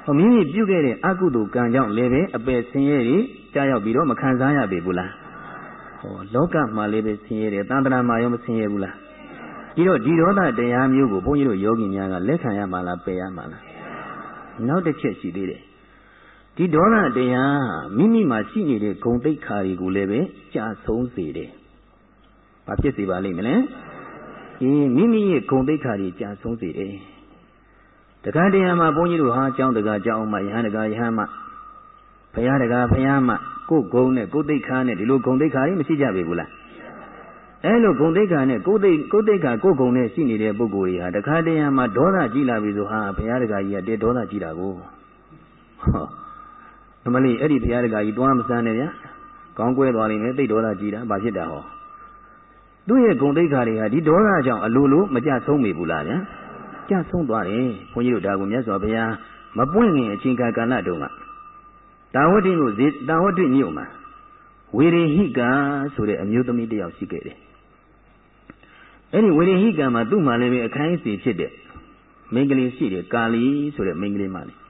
ဟောမိမိပြုခဲ့တဲ့အကုသိုလ်ကံကြောင့်လည်းပဲအပယ်ဆင်းရဲတွေကြားရောက်ပြီးတော့မခံစားရပြီဘူးလားဟောလောကမှာလည်းပဲဆင်းရဲတယ်တန်ត្រာမှာရောမဆင်းရဲဘူးလားဒီတော့ဒီဒေါသတရားမျိုးကိုဘုန်းကြီးတို့ယောဂီများကလက်ခံရမှာလားပယ်ရမှာလားနောက်တစ်ချက်ရှိသေးတယ် ဒီဒေါသတရားမိမိမှာရှိနေတဲ့ဂုံတိတ်ခါတွေကိုလည်းပဲကြာဆုံးစေတယ်။ဘာဖြစ်စေပါလိမ့်မလဲ။အေးမိမိရဲ့ဂုံတိတ်ခါတွေကြာဆုံးစေတယ်။တခါတည်းမှာဘုန်းကြီးတို့ဟာအကြောင်းတကားကြောင်းမှယဟန်တကားယဟန်မှဘုရားတကားဘုရားမှကိုယ်ဂုံနဲ့ကိုယ်တိတ်ခါနဲ့ဒီလိုဂုံတိတ်ခါတွေမရှိကြပေဘူးလား။အဲလိုဂုံတိတ်ခါနဲ့ကိုယ်တိတ်ကိုယ်တိတ်ခါကိုယ်ဂုံနဲ့ရှိနေတဲ့ပုဂ္ဂိုလ်တွေဟာတခါတည်းမှာဒေါသကြီးလာပြီဆိုဟာဘုရားတကားကြီးကတဲဒေါသကြီးတာကိုဟော အမလေးအဲ့ဒီဘုရားတကာကြီးတွားမစမ်းနဲ့ဗျာကောင်းကွဲသွားလိမ့်မယ်သိဒေါသကြီးတာဘာဖြစ်တာဟောသူ့ရဲ့ဂုံတိတ်ခါတွေဟာဒီဒေါသကြောင့်အလိုလိုမကြဆုံးမိဘူးလားဗျာကြဆုံးသွားတယ်ဘုန်းကြီးတို့ဒါကိုမြတ်စွာဘုရားမပွင့်ခင်အချိန်ကာလတုန်းကတာဝတိမြို့ဇေတာဝတိမြို့မှာဝေရိဟိကဆိုတဲ့အမျိုးသမီးတစ်ယောက်ရှိခဲ့တယ်အဲ့ဒီဝေရိဟိကမှာသူ့မှာလည်းပဲအခိုင်းအစီဖြစ်တဲ့မိန်းကလေးရှိတယ်ကာလီဆိုတဲ့မိန်းကလေးမှလည်း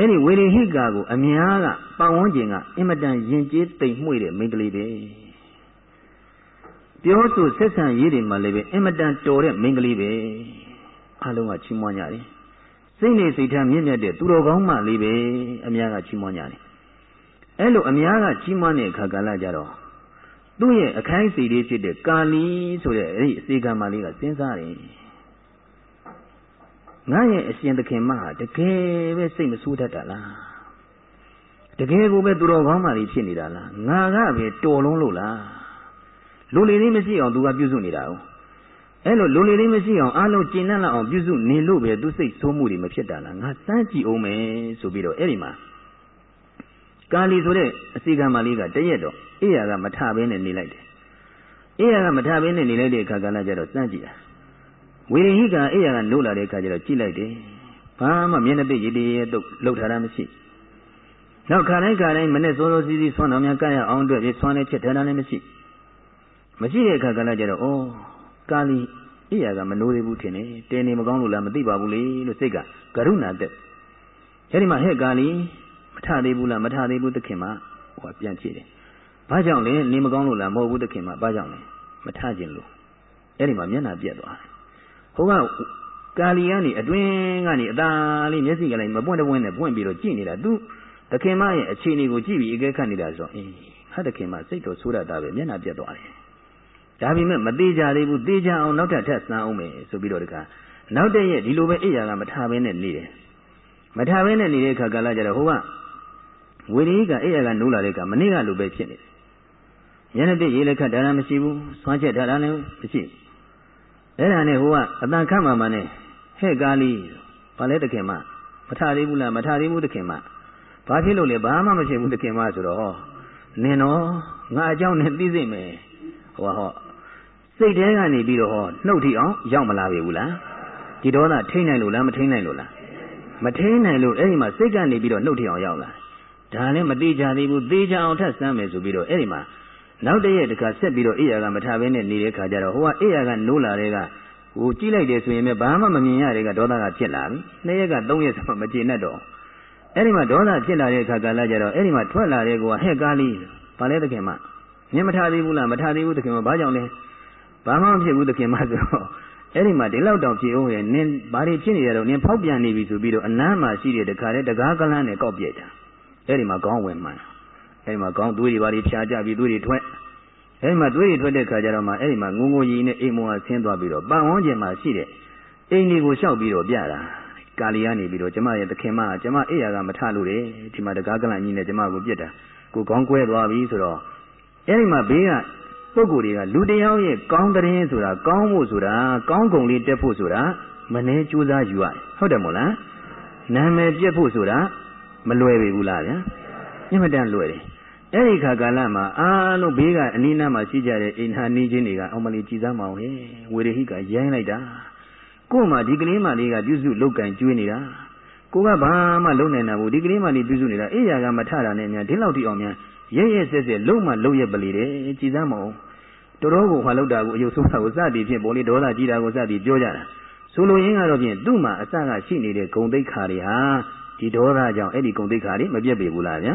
အဲ့ဒီဝေရိဟိကာကိုအများကပတ်ဝန်းကျင်ကအင်မတန်ယဉ်ကျေးတိမ်မွေ့တဲ့မိန်းကလေးပဲပြောဆိုဆက်ဆံရေးတွေမှာလည်းပဲအင်မတန်တော်တဲ့မိန်းကလေးပဲအလုံးကချီးမွမ်းကြတယ်စိတ်နေစိတ်ထားမြင့်မြတ်တဲ့သူတော်ကောင်းမှလေးပဲအများကချီးမွမ်းကြတယ်အဲ့လိုအများကချီးမွမ်းတဲ့အခါကာလကြတော့သူ့ရဲ့အခိုင်းစီလေးဖြစ်တဲ့ကာလီဆိုတဲ့အဲ့ဒီအစီကံမလေးကစဉ်းစားတယ် ငါရဲ့အရှင်သခင်မဟာတကယ်ပဲစိတ်မဆိုးတတ်တာလားတကယ်ကိုပဲသူတော်ကောင်းမှဖြစ်နေတာလားငါကပဲတော်လုံးလို့လားလူလေလေးမရှိအောင်သူကပြုစုနေတာ哦အဲ့လိုလူလေလေးမရှိအောင်အားလုံးကျင့်တတ်လောက်အောင်ပြုစုနေလို့ပဲသူစိတ်ဆိုးမှုတွေမဖြစ်တာလားငါစမ်းကြည့်အောင်မယ်ဆိုပြီးတော့အဲ့ဒီမှာကာလီဆိုတဲ့အစီကံမလေးကတရက်တော့အေးရကမထဘဲနဲ့နေလိုက်တယ်အေးရကမထဘဲနဲ့နေလိုက်တဲ့အခါကလည်းကျတော့စမ်းကြည့်တာ ဝေရင်ဟိကအဲ့ရကနိုးလာတဲ့အခါကျတော့ကြည့်လိုက်တယ်ဘာမှမျက်နှာပိတ်ရည်တည်းရဲ့တုတ်လှုပ်ထားတာမရှိနောက်ခါတိုင်းခါတိုင်းမနဲ့စိုးစိုးစီးစီးဆွမ်းတော်များကရအောင်အတွက်ပြီးဆွမ်းနေချက်ထားတာလည်းမရှိမရှိတဲ့အခါကလည်းကျတော့ဩကာလီအဲ့ရကမနိုးသေးဘူးထင်တယ်တဲနေမကောင်းလို့လားမသိပါဘူးလေလို့စိတ်ကကရုဏာတက်အဲဒီမှာဟဲ့ကာလီမထသေးဘူးလားမထသေးဘူးသခင်မဟောပြန်ကြည့်တယ်ဘာကြောင့်လဲနေမကောင်းလို့လားမဟုတ်ဘူးသခင်မဘာကြောင့်လဲမထခြင်းလို့အဲ့ဒီမှာမျက်နှာပြက်သွားတယ် ဟိုကကာလီကနေအတွင်းကနေအသာလေးမျက်စိကလည်းမပွင့်တပွင့်နဲ့ပွင့်ပြီးတော့ကြည့်နေတာသူသခင်မရဲ့အခြေအနေကိုကြည့်ပြီးအကဲခတ်နေတာဆိုအေးဟာသခင်မစိတ်တော်ဆိုးရတာပဲမျက်နှာပြတ်သွားတယ်ဒါပေမဲ့မသေးကြသေးဘူးသေချာအောင်နောက်ထပ်ထပ်စမ်းအောင်မယ်ဆိုပြီးတော့တခါနောက်တည့်ရက်ဒီလိုပဲအိယာကမထားဘဲနဲ့နေတယ်မထားဘဲနဲ့နေတဲ့အခါကာလကျတော့ဟိုကဝေရီကအိယာကနိုးလာတဲ့အခါမနေ့ကလိုပဲဖြစ်နေတယ်ညနေပြည့်ရေလက်ခတ်ဒါလည်းမရှိဘူးဆွမ်းချက်ဒါလည်းမရှိဘူး အဲ့ဒါနဲ့ဟိုကအတန်ခတ်မှမှနဲ့ဟဲ့ကားလေးဘာလဲတခင်မမထသေးဘူးလားမထသေးဘူးတခင်မဘာဖြစ်လို့လဲဘာမှမဖြစ်ဘူးတခင်မဆိုတော့ဟောနင်တော့ငါအကြောင်းနဲ့သိစိမ့်မယ်ဟောဟောစိတ်ထဲကနေပြီးတော့ဟောနှုတ်ထီအောင်ရောက်မလာပြီဘူးလားဒီဒေါသထိနိုင်လို့လားမထိနိုင်လို့လားမထိနိုင်လို့အဲ့ဒီမှာစိတ်ကနေပြီးတော့နှုတ်ထီအောင်ရောက်လာဒါလည်းမသေးကြသေးဘူးသေးကြအောင်ထပ်စမ်းမယ်ဆိုပြီးတော့အဲ့ဒီမှာ နောက်တည့်ရက်တခါဆက်ပြီးတော့အိယာကမထဘဲနဲ့နေတဲ့ခါကျတော့ဟိုကအိယာကနိုးလာတဲ့ကဟိုကြည့်လိုက်တယ်ဆိုရင်လည်းဘာမှမမြင်ရတဲ့ကဒေါသကဖြစ်လာပြီနှစ်ရက်ကသုံးရက်ဆိုမှမကျေနပ်တော့အဲ့ဒီမှာဒေါသဖြစ်လာတဲ့အခါကာလကျတော့အဲ့ဒီမှာထွက်လာတဲ့ကောဟဲ့ကားလေးဘာလဲသခင်မမြင်မထားသေးဘူးလားမထားသေးဘူးသခင်မဘာကြောင့်လဲဘာမှမဖြစ်ဘူးသခင်မဆိုတော့အဲ့ဒီမှာဒီလောက်တောင်ဖြစ်အောင်ရဲ့နင်းဘာတွေဖြစ်နေရတော့နင်းဖောက်ပြန်နေပြီဆိုပြီးတော့အနမ်းမှာရှိတဲ့တခါတည်းတကားကလန်းနဲ့ကောက်ပြက်တာအဲ့ဒီမှာကောင်းဝင်မှန် အဲ့ဒီမှာကောင်းသွေးတွေဘာတွေဖြာကြပြီးသွေးတွေထွက်အဲ့ဒီမှာသွေးတွေထွက်တဲ့ခါကျတော့မှအဲ့ဒီမှာငုံငုံကြီးနဲ့အိမ်မောကဆင်းသွားပြီးတော့ပန်ဝန်းကျင်မှာရှိတဲ့အိမ်တွေကိုလျှောက်ပြီးတော့ပြတာကာလီကနေပြီးတော့ကျမရဲ့သခင်မကျမအိယာကမထလို့တယ်ဒီမှာတကားကလန့်ကြီးနဲ့ကျမကိုပြစ်တာကိုကောင်းကွဲသွားပြီဆိုတော့အဲ့ဒီမှာဘေးကပုဂ္ဂိုလ်တွေကလူတယောက်ရဲ့ကောင်းတဲ့ဆိုတာကောင်းဖို့ဆိုတာကောင်းကုန်လေးတက်ဖို့ဆိုတာမနှဲကြိုးစားယူရတယ်ဟုတ်တယ်မို့လားနာမည်ပြက်ဖို့ဆိုတာမလွယ်ပေဘူးလားဗျာညမတန်လွယ်တယ် အဲ့ဒီခါကာလမှာအားလုံးဘေးကအနီးနားမှာရှိကြတဲ့အိမ်ဟာနေချင်းတွေကအောင်မလီကြည်စမ်းမအောင်ဟဲ့ဝေရဟိကရိုင်းလိုက်တာကို့မှာဒီကလေးမလေးကပြုစုလုတ်ကန်ကျွေးနေတာကိုကဘာမှလုံနိုင်တာဘူးဒီကလေးမလေးပြုစုနေတာအေးရကမထတာနဲ့များဒီလောက်ထိအောင်များရဲရဲဆက်ဆက်လုံမှလုံရပလီတယ်ကြည်စမ်းမအောင်တော်တော်ကိုဟွာလောက်တာကိုအယုတ်ဆုံးတာကိုစသည်ဖြင့်ပေါ်လေဒေါသကြီးတာကိုစသည်ပြောကြတာဆိုလိုရင်းကတော့ဖြင့်သူ့မှာအစကရှိနေတဲ့ဂုံတိတ်ခါတွေဟာဒီဒေါသကြောင့်အဲ့ဒီဂုံတိတ်ခါတွေမပြတ်ပေဘူးလားဗျာ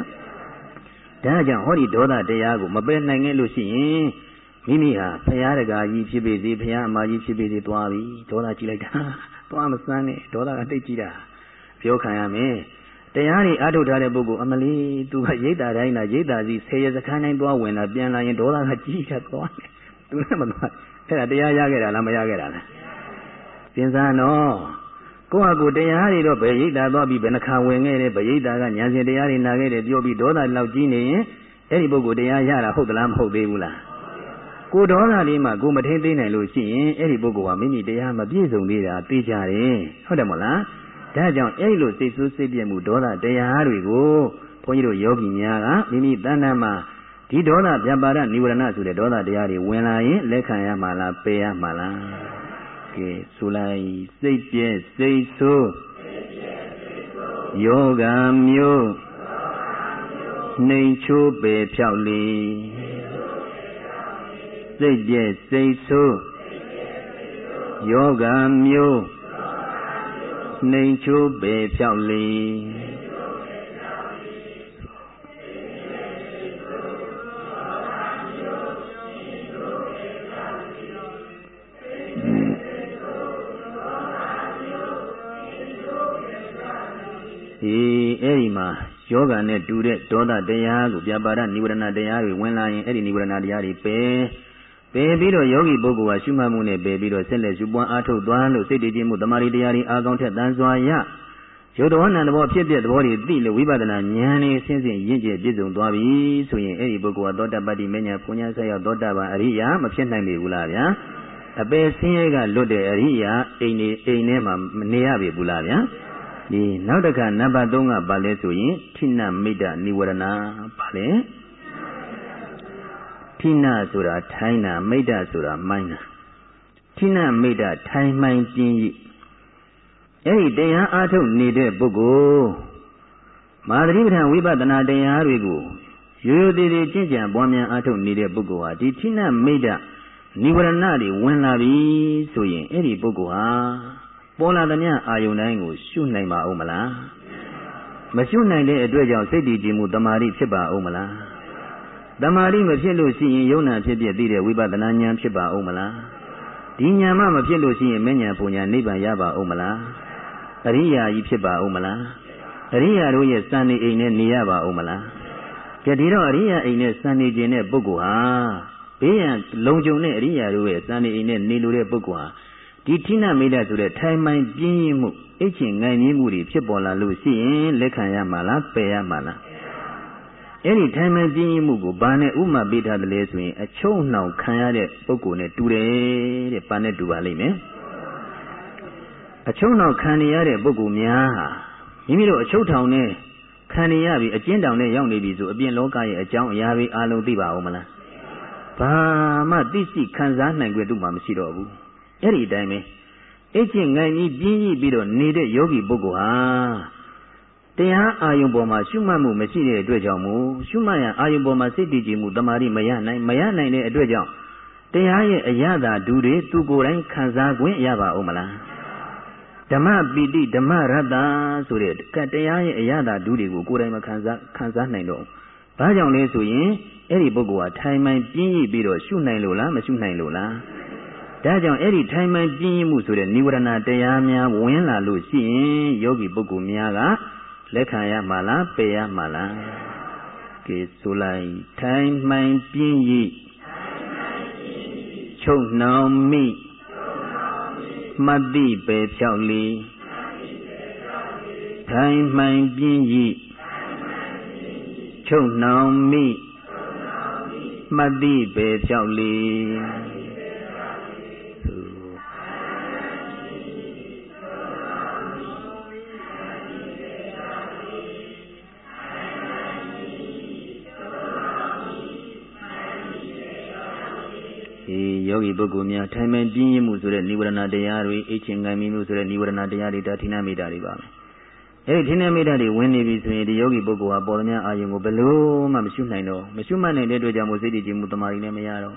ဒါကြောင့်ဟောဒီဒေါသတရားကိုမပယ်နိုင်ခဲ့လို့ရှိရင်မိမိဟာဖရာတကာကြီးဖြစ်ပေစေဖရာအမကြီးဖြစ်ပေစေသွားပြီဒေါသကြည့်လိုက်တာသွားမစမ်းနဲ့ဒေါသကတိတ်ကြီးတာပြောခံရမယ်တရားတွေအားထုတ်ထားတဲ့ပုဂ္ဂိုလ်အမလီသူကရိတ်တာတိုင်းလားရိတ်တာစီဆယ်ရစခန်းတိုင်းသွားဝင်လာပြန်လာရင်ဒေါသကကြီးတာသွားတယ်သူလည်းမသွားအဲ့ဒါတရားရခဲ့တာလားမရခဲ့တာလားစဉ်းစားနော် ကိုယ့်ဟာကိုယ်တရားတွေတော့ဘယ်ရိတ်တာသွားပြီးဘယ်နှခါဝင်ခဲ့တယ်ဘယ်ရိတ်တာကညာစဉ်တရားတွေနာခဲ့တယ်ပြောပြီးဒေါသလောက်ကြီးနေရင်အဲ့ဒီပုဂ္ဂိုလ်တရားရတာဟုတ်သလားမဟုတ်သေးဘူးလားကိုဒေါသလေးမှကိုမထိန်သိနိုင်လို့ရှိရင်အဲ့ဒီပုဂ္ဂိုလ်ဟာမိမိတရားမပြည့်စုံသေးတာသိကြတယ်ဟုတ်တယ်မဟုတ်လားဒါကြောင့်အဲ့လိုစိတ်ဆိုးစိတ်ပြည့်မှုဒေါသတရားတွေကိုဘုန်းကြီးတို့ယောဂီများကမိမိတဏ္ဍာမှာဒီဒေါသပြပါဒនិဝရဏဆိုတဲ့ဒေါသတရားတွေဝင်လာရင်လက်ခံရမှာလားပယ်ရမှာလား ကဲဆိုလိုက်စိတ်ပြည့်စိတ်ဆိုးယောဂမျိုးနှိမ်ချိုးပေဖြောက်လေစိတ်ပြည့်စိတ်ဆိုးယောဂမျိုးနှိမ်ချိုးပေဖြောက်လေ ဒီအဲ့ဒီမှာယောဂနဲ့တူတဲ့ဒေါသတရားကိုပြပါဒနိဝရဏတရားတွေဝင်လာရင်အဲ့ဒီနိဝရဏတရားတွေပယ်ပယ်ပြီးတော့ယောဂီပုဂ္ဂိုလ်ဟာရှုမှတ်မှုနဲ့ပယ်ပြီးတော့ဆက်လက်ရှုပွားအားထုတ်သွားလို့စိတ်တည်ခြင်းမှုတမာရီတရားတွေအာကောင်းထက်တန်စွာရရုပ်တော်နံသဘောဖြစ်ပြသဘောတွေသိလို့ဝိပဿနာဉာဏ်နဲ့ဆင်းဆင်းရင့်ကျက်ပြည့်စုံသွားပြီဆိုရင်အဲ့ဒီပုဂ္ဂိုလ်ဟာသောတပတ္တိမညာပူညာဆက်ရောက်သောတာပန်အရိယာမဖြစ်နိုင်ပြီဘူးလားဗျာအပေဆင်းရဲကလွတ်တဲ့အရိယာအိမ်နေအိမ်ထဲမှာမနေရပြီဘူးလားဗျာ ဒီနောက်တစ်ခါနံပါတ်3ကဘာလဲဆိုရင်ထိနမိတ်တနိဝရဏဘာလဲထိနဆိုတာထိုင်းတာမိတ်တဆိုတာမိုင်းတာထိနမိတ်တထိုင်းမိုင်းပြင်းဤအဲ့ဒီတရားအားထုတ်နေတဲ့ပုဂ္ဂိုလ်မာသတိပဋ္ဌာန်ဝိပဿနာတရားတွေကိုရိုးရိုးသေးသေးကျင့်ကြံပွားများအားထုတ်နေတဲ့ပုဂ္ဂိုလ်ဟာဒီထိနမိတ်တနိဝရဏတွေဝင်လာပြီဆိုရင်အဲ့ဒီပုဂ္ဂိုလ်ဟာ ပေါ်လာသမျှအာယုန်တိုင်းကို ရှုနိုင်ပါဦးမလားမရှုနိုင်တဲ့အတွက်ကြောင့်စိတ်တည်ကြည်မှုတမာတိဖြစ်ပါဦးမလားတမာတိမဖြစ်လို့ရှိရင်ယုံနာဖြစ်ဖြစ်သိတဲ့ဝိပဿနာဉာဏ်ဖြစ်ပါဦးမလားဒီဉာဏ်မှမဖြစ်လို့ရှိရင်မဉ္ဇဉ်ပူညာနိဗ္ဗာန်ရပါဦးမလားအရိယာကြီးဖြစ်ပါဦးမလားအရိယာတို့ရဲ့စံနေအိမ်နဲ့နေရပါဦးမလားကြဒီတော့အရိယာအိမ်နဲ့စံနေခြင်းတဲ့ပုဂ္ဂိုလ်ဟာဘေးရန်လုံခြုံတဲ့အရိယာတို့ရဲ့စံနေအိမ်နဲ့နေလိုတဲ့ပုဂ္ဂိုလ်ဟာ ဒီဌိနမိတ်ဆိုတဲ့ထိုင်မှန်ပြင်းရင်မှုအိတ်ချင်ငိုင်မြင်းမှုတွေဖြစ်ပေါ်လာလို့ရှိရင်လက်ခံရမှာလားပယ်ရမှာလားအဲ့ဒီထိုင်မှန်ပြင်းရင်မှုကိုဘာနဲ့ဥမာပေးထားတယ်လဲဆိုရင်အချုံနှောင်ခံရတဲ့ပုဂ္ဂိုလ်နဲ့တူတယ်တဲ့ဘာနဲ့တူပါလိမ့်မယ်အချုံနှောင်ခံရတဲ့ပုဂ္ဂိုလ်များဟာမိမိတို့အချုပ်ထောင်နဲ့ခံရရပြီးအကျဉ်းတောင်နဲ့ရောက်နေပြီဆိုအပြင်လောကရဲ့အကြောင်းအရာတွေအားလုံးသိပါအောင်မလားဘာမှသိသိခံစားနိုင်ကြသူမှမရှိတော့ဘူး အဲ့ဒီအတိုင်းပဲအိတ်ချင်းငိုင်ကြီးပြင်းကြီးပြီးတော့နေတဲ့ယောဂီပုဂ္ဂိုလ်ဟာတရားအာယုံပေါ်မှာရှုမှတ်မှုမရှိတဲ့အတွက်ကြောင့်မို့ရှုမှတ်ရအာယုံပေါ်မှာစိတ်တည်ကြည်မှုတမာတိမရနိုင်မရနိုင်တဲ့အတွက်ကြောင့်တရားရဲ့အရသာဒူတွေသူကိုယ်တိုင်ခံစား권ရပါဦးမလားဓမ္မပီတိဓမ္မရတ္တဆိုတဲ့ကတရားရဲ့အရသာဒုတွေကိုကိုယ်တိုင်မခံစားခံစားနိုင်တော့ဘာကြောင့်လဲဆိုရင်အဲ့ဒီပုဂ္ဂိုလ်ဟာထိုင်မှန်ပြင်းရပြီးတော့ရှုနိုင်လို့လားမရှုနိုင်လို့လား ဒါကြောင့်အဲ့ဒီထိုင်မှန်ပြင်းရမှုဆိုတဲ့និဝရဏတရားများဝင်လာလို့ရှိရင်ယောဂီပုဂ္ဂိုလ်များကလက်ခံရမှာလားပယ်ရမှာလားကဲဆိုလိုက်ထိုင်မှန်ပြင်းရချုပ်နှောင်မိမှတ်တိပဲဖြောက်လီထိုင်မှန်ပြင်းရချုပ်နှောင်မိမှတ်တိပဲဖြောက်လီ ဒီယောဂီပုဂ္ဂိုလ်များထိုင်မှန်ပြင်းရမှုဆိုတဲ့និဝရဏတရားတွေအချင်းငံမိမှုဆိုတဲ့និဝရဏတရားတွေဒါဌိနမိတာတွေပါပဲအဲဒီဌိနမိတာတွေဝင်နေပြီဆိုရင်ဒီယောဂီပုဂ္ဂိုလ်ဟာပေါ်သမျှအာယုံကိုဘယ်လို့မှမရှုနိုင်တော့မရှုမှတ်နိုင်တဲ့အတွက်ကြောင့်မို့စိတ်တည်ခြင်းမှုတမာရီလည်းမရတော့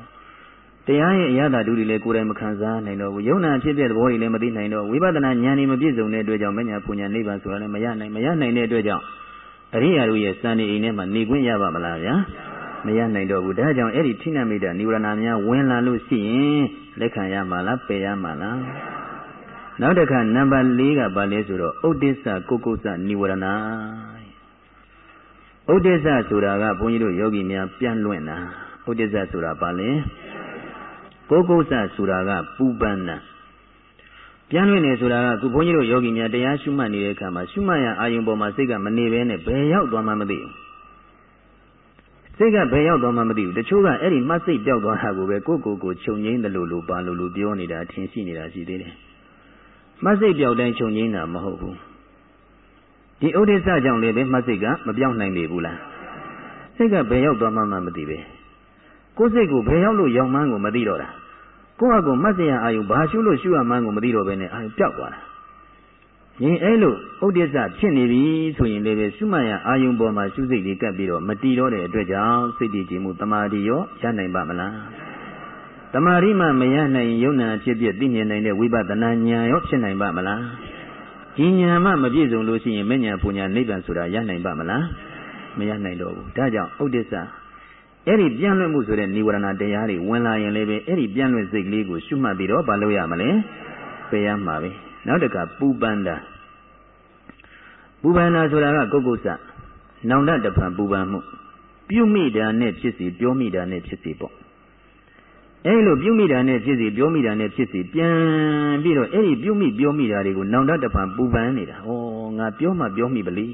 တရားရဲ့အရသာဒုတွေလည်းကိုယ်တိုင်မခံစားနိုင်တော့ဘူးယုံနာဖြစ်တဲ့သဘောတွေလည်းမသိနိုင်တော့ဝိပဿနာဉာဏ်တွေမပြည့်စုံတဲ့အတွက်ကြောင့်မညာပူညာနိဗ္ဗာန်ဆိုတာလည်းမရနိုင်မရနိုင်တဲ့အတွက်ကြောင့်အရိယာတို့ရဲ့စံနေအိမ်ထဲမှာနေခွင့်ရပါမလားဗျာ မရနိုင်တော့ဘူးဒါကြောင့်အဲ့ဒီထိဏမိတ်တာនិဝရဏများဝင်လာလို့ရှိရင်လက်ခံရမှာလားပယ်ရမှာလားနောက်တစ်ခါနံပါတ်၄ကဘာလဲဆိုတော့ဥဒိစ္စကုက္ကုစ္စនិဝရဏဥဒိစ္စဆိုတာကဘုန်းကြီးတို့ယောဂီများပြန်လွင့်တာဥဒိစ္စဆိုတာဘာလဲကိုကုစ္စဆိုတာကပူပန်တာပြန်လွင့်နေဆိုတာကခုဘုန်းကြီးတို့ယောဂီများတရားရှုမှတ်နေတဲ့အခါမှာရှုမှတ်ရအာယုံပေါ်မှာစိတ်ကမနေဘဲနဲ့ဘယ်ရောက်သွားမှမသိဘူး စိတ်ကဘယ်ရောက်သွားမှမသိဘူးတချို့ကအဲ့ဒီမှတ်စိတ်ပြောက်သွားတာကိုပဲကိုယ့်ကိုယ်ကိုခြုံငိမ့်တယ်လို့လို့ပါလို့လို့ပြောနေတာထင်ရှိနေတာရှိသေးတယ်မှတ်စိတ်ပြောက်တိုင်းခြုံငိမ့်တာမဟုတ်ဘူးဒီဥဒိစ္စကြောင့်လည်းပဲမှတ်စိတ်ကမပြောင်းနိုင်ပေဘူးလားစိတ်ကဘယ်ရောက်သွားမှမသိပဲကိုယ်စိတ်ကိုဘယ်ရောက်လို့ရောက်မှန်းကိုမသိတော့တာကိုယ့်အကူမှတ်စရာအာယုဘာရှုလို့ရှုရမှန်းကိုမသိတော့ဘဲနဲ့အာယုပြောက်သွားတာ ရင်အဲ့လိုဥဒိစ္စဖြစ်နေပြီဆိုရင်လည်းပဲရှုမှတ်ရအာယုံပေါ်မှာရှုစိတ်တွေကပ်ပြီးတော့မတည်တော့တဲ့အတွက်ကြောင့်စိတ်တည်ကြည်မှုတမာတိရောရနိုင်ပါမလားတမာတိမှမရနိုင်ယုံနာဖြစ်ဖြစ်သိမြင်နိုင်တဲ့ဝိပဿနာဉာဏ်ရောဖြစ်နိုင်ပါမလားဒီဉာဏ်မှမပြည့်စုံလို့ရှိရင်မဉဏ်ပူညာနိဗ္ဗာန်ဆိုတာရနိုင်ပါမလားမရနိုင်တော့ဘူးဒါကြောင့်ဥဒိစ္စအဲ့ဒီပြန့်လွင့်မှုဆိုတဲ့និဝရဏတရားတွေဝင်လာရင်လည်းပဲအဲ့ဒီပြန့်လွင့်စိတ်ကလေးကိုရှုမှတ်ပြီးတော့မလုပ်ရမလဲပယ်ရမှာပဲ နောက်တကပူပန္တာပူပန္တာဆိုတာကကုတ်ကုတ်ဆနောင်တတဖန်ပူပန်မှု ပြုမိတာနဲ့ဖြစ်စီပြောမိတာနဲ့ဖြစ်စီပေါ့အဲလိုပြုမိတာနဲ့ဖြစ်စီပြောမိတာနဲ့ဖြစ်စီပြန်ပြီးတော့အဲ့ဒီပြုမိပြောမိတာတွေကိုနောင်တတဖန်ပူပန်နေတာဩငါပြောမှပြောမိပလိ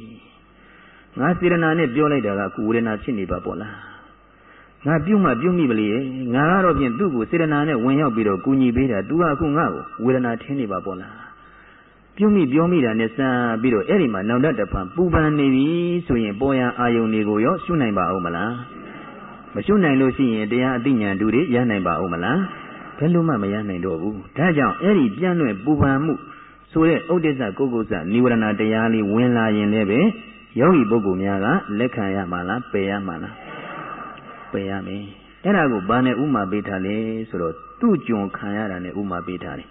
ငါစေရနာနဲ့ပြောလိုက်တာကကုဝေဒနာဖြစ်နေပါပေါ့လားငါပြုတ်မှပြုတ်မိပလေငါကတော့ဖြင့်သူ့ကိုစေတနာနဲ့ဝင်ရောက်ပြီးတော့ကူညီပေးတာသူကအခုငါ့ကိုဝေဒနာထင်းနေပါပေါ့လား ပြုံးမိပြောမိတာနဲ့စမ်းပြီးတော့အဲ့ဒီမှာနောက်တဖန်ပူပန်နေပြီဆိုရင်ပေါ်ရန်အာယုန်တွေကိုရောရှုနိုင်ပါဦးမလားမရှုနိုင်လို့ရှိရင်တရားအသိဉာဏ်တူတွေရနိုင်ပါဦးမလားဘယ်လိုမှမရနိုင်တော့ဘူးဒါကြောင့်အဲ့ဒီပြန့်လွင့်ပူပန်မှုဆိုတဲ့ဥဒိစ္စကုက္ကုစ္စនិဝရဏတရားလေးဝင်လာရင်လည်းပဲယောဂီပုဂ္ဂိုလ်များကလက်ခံရမှာလားပယ်ရမှာလားပယ်ရမယ်အဲ့ဒါကိုဘာနဲ့ဥမာပေးထားလဲဆိုတော့သူ့ကြုံခံရတာနဲ့ဥမာပေးထားတယ်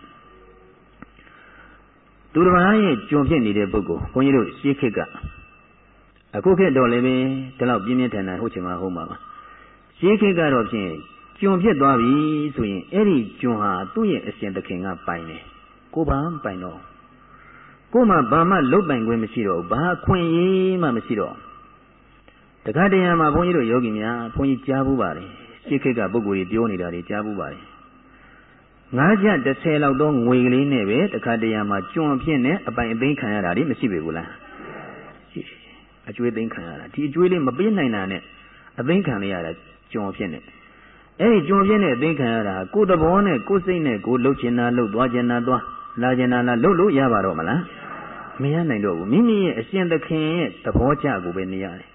သူတစ်ပါးရဲ့ကြုံဖြစ်နေတဲ့ပုဂ္ဂိုလ်ဘုန်းကြီးတို့ရှေးခေတ်ကအခုခေတ်တော့လည်းပဲဒီလောက်ပြင်းပြထန်ထန်ဟုတ်ချင်မှာဟုတ်မှာပါရှေးခေတ်ကတော့ဖြင့်ကြုံဖြစ်သွားပြီဆိုရင်အဲ့ဒီကြုံဟာသူ့ရဲ့အရှင်သခင်ကပိုင်တယ်ကိုဘာပိုင်တော့ကိုမှဘာမှလုတ်ပိုင်ခွင့်မရှိတော့ဘာခွင့်ရေးမှမရှိတော့တခါတရံမှာဘုန်းကြီးတို့ယောဂီများဘုန်းကြီးကြားဘူးပါလေရှေးခေတ်ကပုဂ္ဂိုလ်တွေပြောနေတာတွေကြားဘူးပါလေ ၅ကျပ်10လောက်သောငွေကလေးနဲ့ပဲတခါတရံမှာကျွန်အဖြစ်နဲ့အပိုင်အသိခံရတာတွေမရှိပေဘူးလားအကျွေးသိမ်းခံရတာဒီအကျွေးလေးမပေးနိုင်တာနဲ့အသိခံရတာကျွန်အဖြစ်နဲ့အဲ့ဒီကျွန်အဖြစ်နဲ့အသိခံရတာကိုယ်တဘောနဲ့ကိုယ်စိတ်နဲ့ကိုယ်လှုပ်ချင်တာလှုပ်သွားချင်တာသွားလာချင်တာလာလှုပ်လို့ရပါတော့မလားမရနိုင်တော့ဘူးမိမိရဲ့အရှင်သခင်ရဲ့သဘောကျကိုပဲနေရတယ်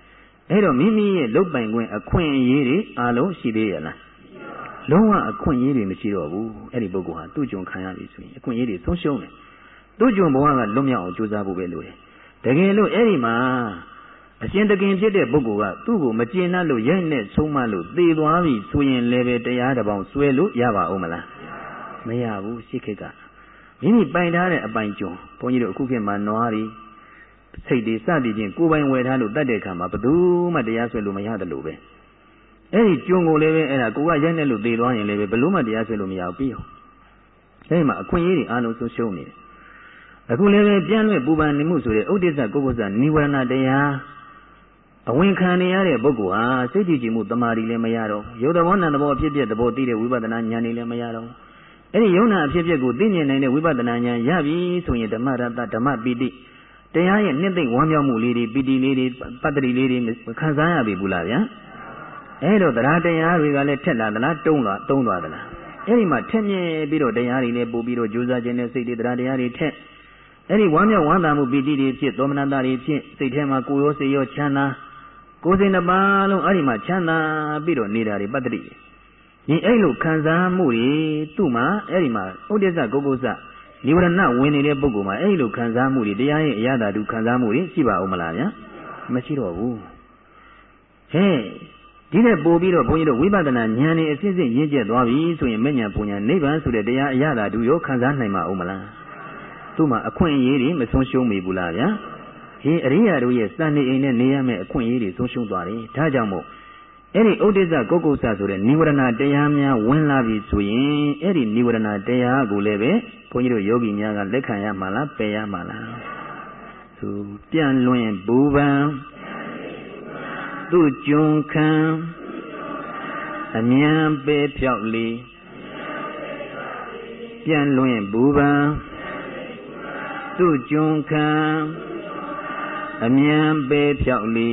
အဲ့တော့မိမိရဲ့လုတ်ပိုင်ခွင့်အခွင့်အရေးတွေအလုံးရှိသေးရလား လုံးဝအခွင့်အရေးတွေမရှိတော့ဘူးအဲ့ဒီပုဂ္ဂိုလ်ဟာသူ့ကြုံခံရပြီဆိုရင်အခွင့်အရေးတွေဆုံးရှုံးတယ်သူ့ကြုံဘဝကလွတ်မြောက်အောင်ကြိုးစားဖို့ပဲလိုတယ်တကယ်လို့အဲ့ဒီမှာအရှင်တခင်ဖြစ်တဲ့ပုဂ္ဂိုလ်ကသူ့ကိုမကျေနပ်လို့ရိုက်နဲ့ဆုံးမလို့သေသွားပြီဆိုရင်လည်းပဲတရားတစ်ပေါင်းဆွဲလို့ရပါဦးမလားမရဘူးရှိခေတ်ကမိမိပိုင်ထားတဲ့အပိုင်ကျွန်းဘုန်းကြီးတို့အခုခေတ်မှာနွားတွေစိတ်တွေစသည်ဖြင့်ကိုယ်ပိုင်ဝယ်ထားလို့တတ်တဲ့အခါမှာဘယ်သူမှတရားဆွဲလို့မရတယ်လို့ပဲ အဲ့ဒီကျွန်းကိုလည်းပဲအဲ့ဒါကိုကရိုက်နေလို့သေသွားရင်လည်းပဲဘလို့မှတရားဆွဲလို့မရဘူးပြီးအောင်အဲ့ဒီမှာအခွင့်အရေးတွေအားလုံးဆုံးရှုံးနေတယ်အခုလည်းပဲပြန့်လွင့်ပူပန်နေမှုဆိုတဲ့ဥဒိစ္စကုက္ကုစ္စနိဝရဏတရားအဝင်ခံနေရတဲ့ပုဂ္ဂိုလ်ဟာစိတ်ကြည်ကြည်မှုတမာရီလည်းမရတော့ရုပ်သဘောနာသဘောအဖြစ်ပြက်သဘောသိတဲ့ဝိပဿနာဉာဏ်လည်းမရတော့အဲ့ဒီယုံနာအဖြစ်ပြက်ကိုသိမြင်နိုင်တဲ့ဝိပဿနာဉာဏ်ရပြီဆိုရင်ဓမ္မရတ္တဓမ္မပိတိတရားရဲ့နှစ်သိမ့်ဝမ်းမြောက်မှုလေးတွေပီတိလေးတွေပတ္တိလေးတွေခံစားရပြီဘူးလားဗျာ အဲ့တော့တရားတရားတွေကလည်းထက်လာသလားတုံးလာတုံးသွားသလားအဲ့ဒီမှာထက်မြဲပြီးတော့တရားတွေလည်းပို့ပြီးတော့ကြိုးစားခြင်းနဲ့စိတ်တွေတရားတရားတွေထက်အဲ့ဒီဝမ်းမြောက်ဝမ်းသာမှုပီတိတွေဖြစ်သောမနတာတွေဖြစ်စိတ်ထဲမှာကိုယ်ရောစိတ်ရောချမ်းသာကိုယ်စိတ်နှပါလုံးအဲ့ဒီမှာချမ်းသာပြီးတော့နေတာတွေပတ္တိဒီအဲ့လိုခံစားမှုတွေသူ့မှာအဲ့ဒီမှာဥဒိစ္စကုက္ကုစနိဝရဏဝင်နေတဲ့ပုဂ္ဂိုလ်မှာအဲ့လိုခံစားမှုတွေတရားရဲ့အရသာတုခံစားမှုတွေရှိပါဦးမလားဗျာမရှိတော့ဘူးဟဲ့ ဒီနဲ့ပို့ပြီးတော့ဘုန်းကြီးတို့ဝိပဿနာဉာဏ်နဲ့အစစ်စစ်ရင့်ကျက်သွားပြီဆိုရင်မဉဏ်ပူညာနိဗ္ဗာန်ဆိုတဲ့တရားအရသာတုရောခံစားနိုင်မှာဦးမလားသူ့မှာအခွင့်အရေးတွေမဆုံးရှုံးမိဘူးလားဗျာဟင်းအရိယာတို့ရဲ့စံနေအိမ်နဲ့နေရမယ့်အခွင့်အရေးတွေဆုံးရှုံးသွားတယ်ဒါကြောင့်မို့အဲ့ဒီဥဒိစ္စကုက္ကုဆဆိုတဲ့နိဝရဏတရားများဝင်လာပြီဆိုရင်အဲ့ဒီနိဝရဏတရားကိုလည်းပဲဘုန်းကြီးတို့ယောဂီများကလက်ခံရမှာလားပယ်ရမှာလားသူပြန်လွင်ဘူပံ သူကျွန်းခံအမြန်ပေဖြောက်လေပြန်လွင်ဘူပံသူကျွန်းခံအမြန်ပေဖြောက်လေ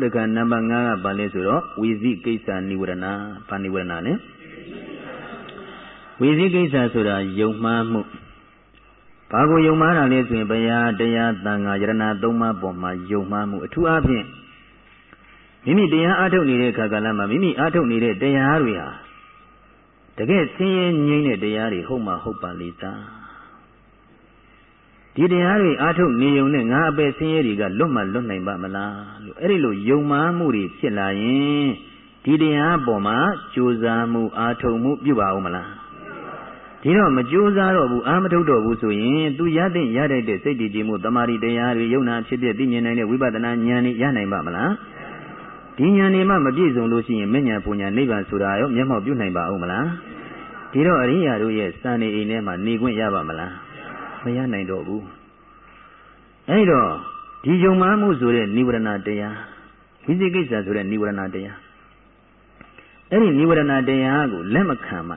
နောက်တစ်ခါနံပါတ်5ကဘာလဲဆိုတော့ဝီဇိကိစ္စနိဝရဏဘာနိဝရဏလဲဝီဇိကိစ္စဆိုတာယုံမှားမှုဘာကိုယုံမှားတာလဲဆိုရင်ဘုရားတရားတန်ခါယရဏသုံးပါးပေါ်မှာယုံမှားမှုအထူးအားဖြင့်မိမိတရားအားထုတ်နေတဲ့ခါကလာမှာမိမိအားထုတ်နေတဲ့တရားတွေဟာတကယ်ဆင်းရဲငြိမ်းတဲ့တရားတွေဟုတ်မှဟုတ်ပါလိမ့်သား ဒီတရားတွေအားထုတ်နေုံနဲ့ငါအပယ်ဆင်းရဲတွေကလွတ်မှလွတ်နိုင်ပါမလားလို့အဲ့ဒီလိုယုံမှားမှုတွေဖြစ်လာရင်ဒီတရားပေါ်မှာကြိုးစားမှုအားထုတ်မှုပြုပါဦးမလားဒီတော့မကြိုးစားတော့ဘူးအာမထုတ်တော့ဘူးဆိုရင်သူရတဲ့ရတဲ့စိတ်တည်ကြည်မှုတမာရီတရားတွေယုံနာဖြစ်ဖြစ်သိမြင်နိုင်တဲ့ဝိပဿနာဉာဏ်นี่ရနိုင်ပါမလားဒီဉာဏ်นี่မှမပြည့်စုံလို့ရှိရင်မဉဏ်ပူဉဏ်နိဗ္ဗာန်ဆိုတာရောမျက်မှောက်ပြုနိုင်ပါဦးမလားဒီတော့အရိယာတို့ရဲ့စံနေအိမ်ထဲမှာနေခွင့်ရပါမလား မရနိုင်တော့ဘူးအဲဒီတော့ဒီယုံမှမှုဆိုတဲ့နိဝရဏတရားဝိသိကိစ္စဆိုတဲ့နိဝရဏတရားအဲ့ဒီနိဝရဏတရားကိုလက်မခံမှ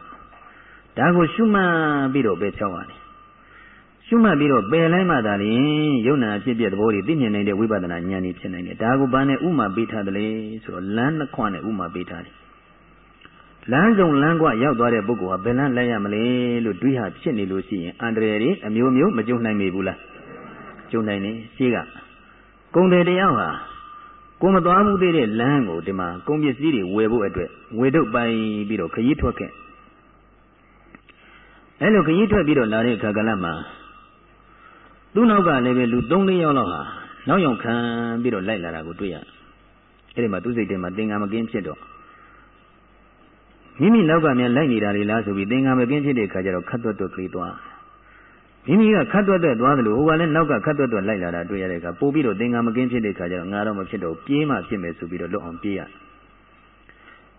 ဒါကိုရှုမှတ်ပြီးတော့ပဲဖြောင်းရတယ်ရှုမှတ်ပြီးတော့ပယ်လိုက်မှသာလျှင်ယုံနာဖြစ်ပြသဘောတွေသိမြင်နိုင်တဲ့ဝိပဿနာဉာဏ်ကြီးဖြစ်နိုင်တယ်ဒါကိုဘာနဲ့ဥမာပေးထားတယ်လဲဆိုတော့လမ်းနှစ်ခွနဲ့ဥမာပေးထားတယ် လမ်းစုံလမ်းကွရောက်သွားတဲ့ပုဂ္ဂိုလ်ဟာဘယ်လမ်းလိုက်ရမလဲလို့တွေးဟာဖြစ်နေလို့ရှိရင်အန္တရာယ်တွေအမျိုးမျိုးမကြုံနိုင်မိဘူးလားကြုံနိုင်တယ်ရှိကကုံတယ်တရားဟာကိုမသွားမှုသေးတဲ့လမ်းကိုဒီမှာကုန်ပစ္စည်းတွေဝယ်ဖို့အတွက်ငွေထုတ်ပိုင်ပြီးတော့ခရီးထွက်ခဲ့အဲလိုခရီးထွက်ပြီးတော့လာတဲ့ခါကလမှာသူ့နောက်ကလည်းပဲလူ၃-၄ယောက်လောက်ဟာနောက်ရောက်ခံပြီးတော့လိုက်လာတာကိုတွေ့ရအဲ့ဒီမှာသူ့စိတ်ထဲမှာသင်္ကန်းမကင်းဖြစ်တော့ မိမိနောက်ကမြန်လိုက်နေတာလေလားဆိုပြီးသင်္ကန်းမကင်းဖြစ်တဲ့ခါကျတော့ခတ်သွက်သွက်ကလေးသွားမိမိကခတ်သွက်သွက်သွားတယ်လို့ဟိုကလည်းနောက်ကခတ်သွက်သွက်လိုက်လာတာတွေ့ရတဲ့အခါပို့ပြီးတော့သင်္ကန်းမကင်းဖြစ်တဲ့အခါကျတော့ငါတော့မဖြစ်တော့ပြေးမှဖြစ်မယ်ဆိုပြီးတော့လွတ်အောင်ပြေးရ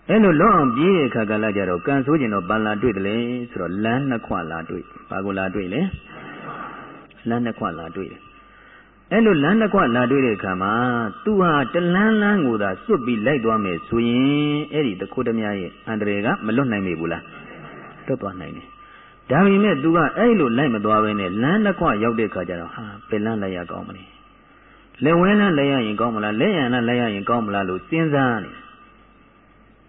အဲလိုလွတ်အောင်ပြေးတဲ့အခါကလည်းကြတော့ကန်ဆိုးကျင်တော့ပန်လာတွေ့တယ်လေဆိုတော့လမ်းနှစ်ခွလာတွေ့ဘာကိုလာတွေ့လဲလမ်းနှစ်ခွလာတွေ့တယ် အဲလိုလမ်းတစ်ခွလာတွေ့တဲ့အခါမှာသူဟာတလန်းလန်းကိုသာစွတ်ပြီးလိုက်သွားမယ်ဆိုရင်အဲ့ဒီတခုတည်းများရဲ့အန္တရာယ်ကမလွတ်နိုင်မိဘူးလားလွတ်သွားနိုင်တယ်ဒါပေမဲ့ तू ကအဲ့လိုလိုက်မသွားဘဲနဲ့လမ်းတစ်ခွရောက်တဲ့ခါကျတော့ဟာဘယ်လမ်းလိုက်ရကောင်းမလဲလက်ဝဲလမ်းလိုက်ရရင်ကောင်းမလားလက်ရံလမ်းလိုက်ရရင်ကောင်းမလားလို့စဉ်းစားနေ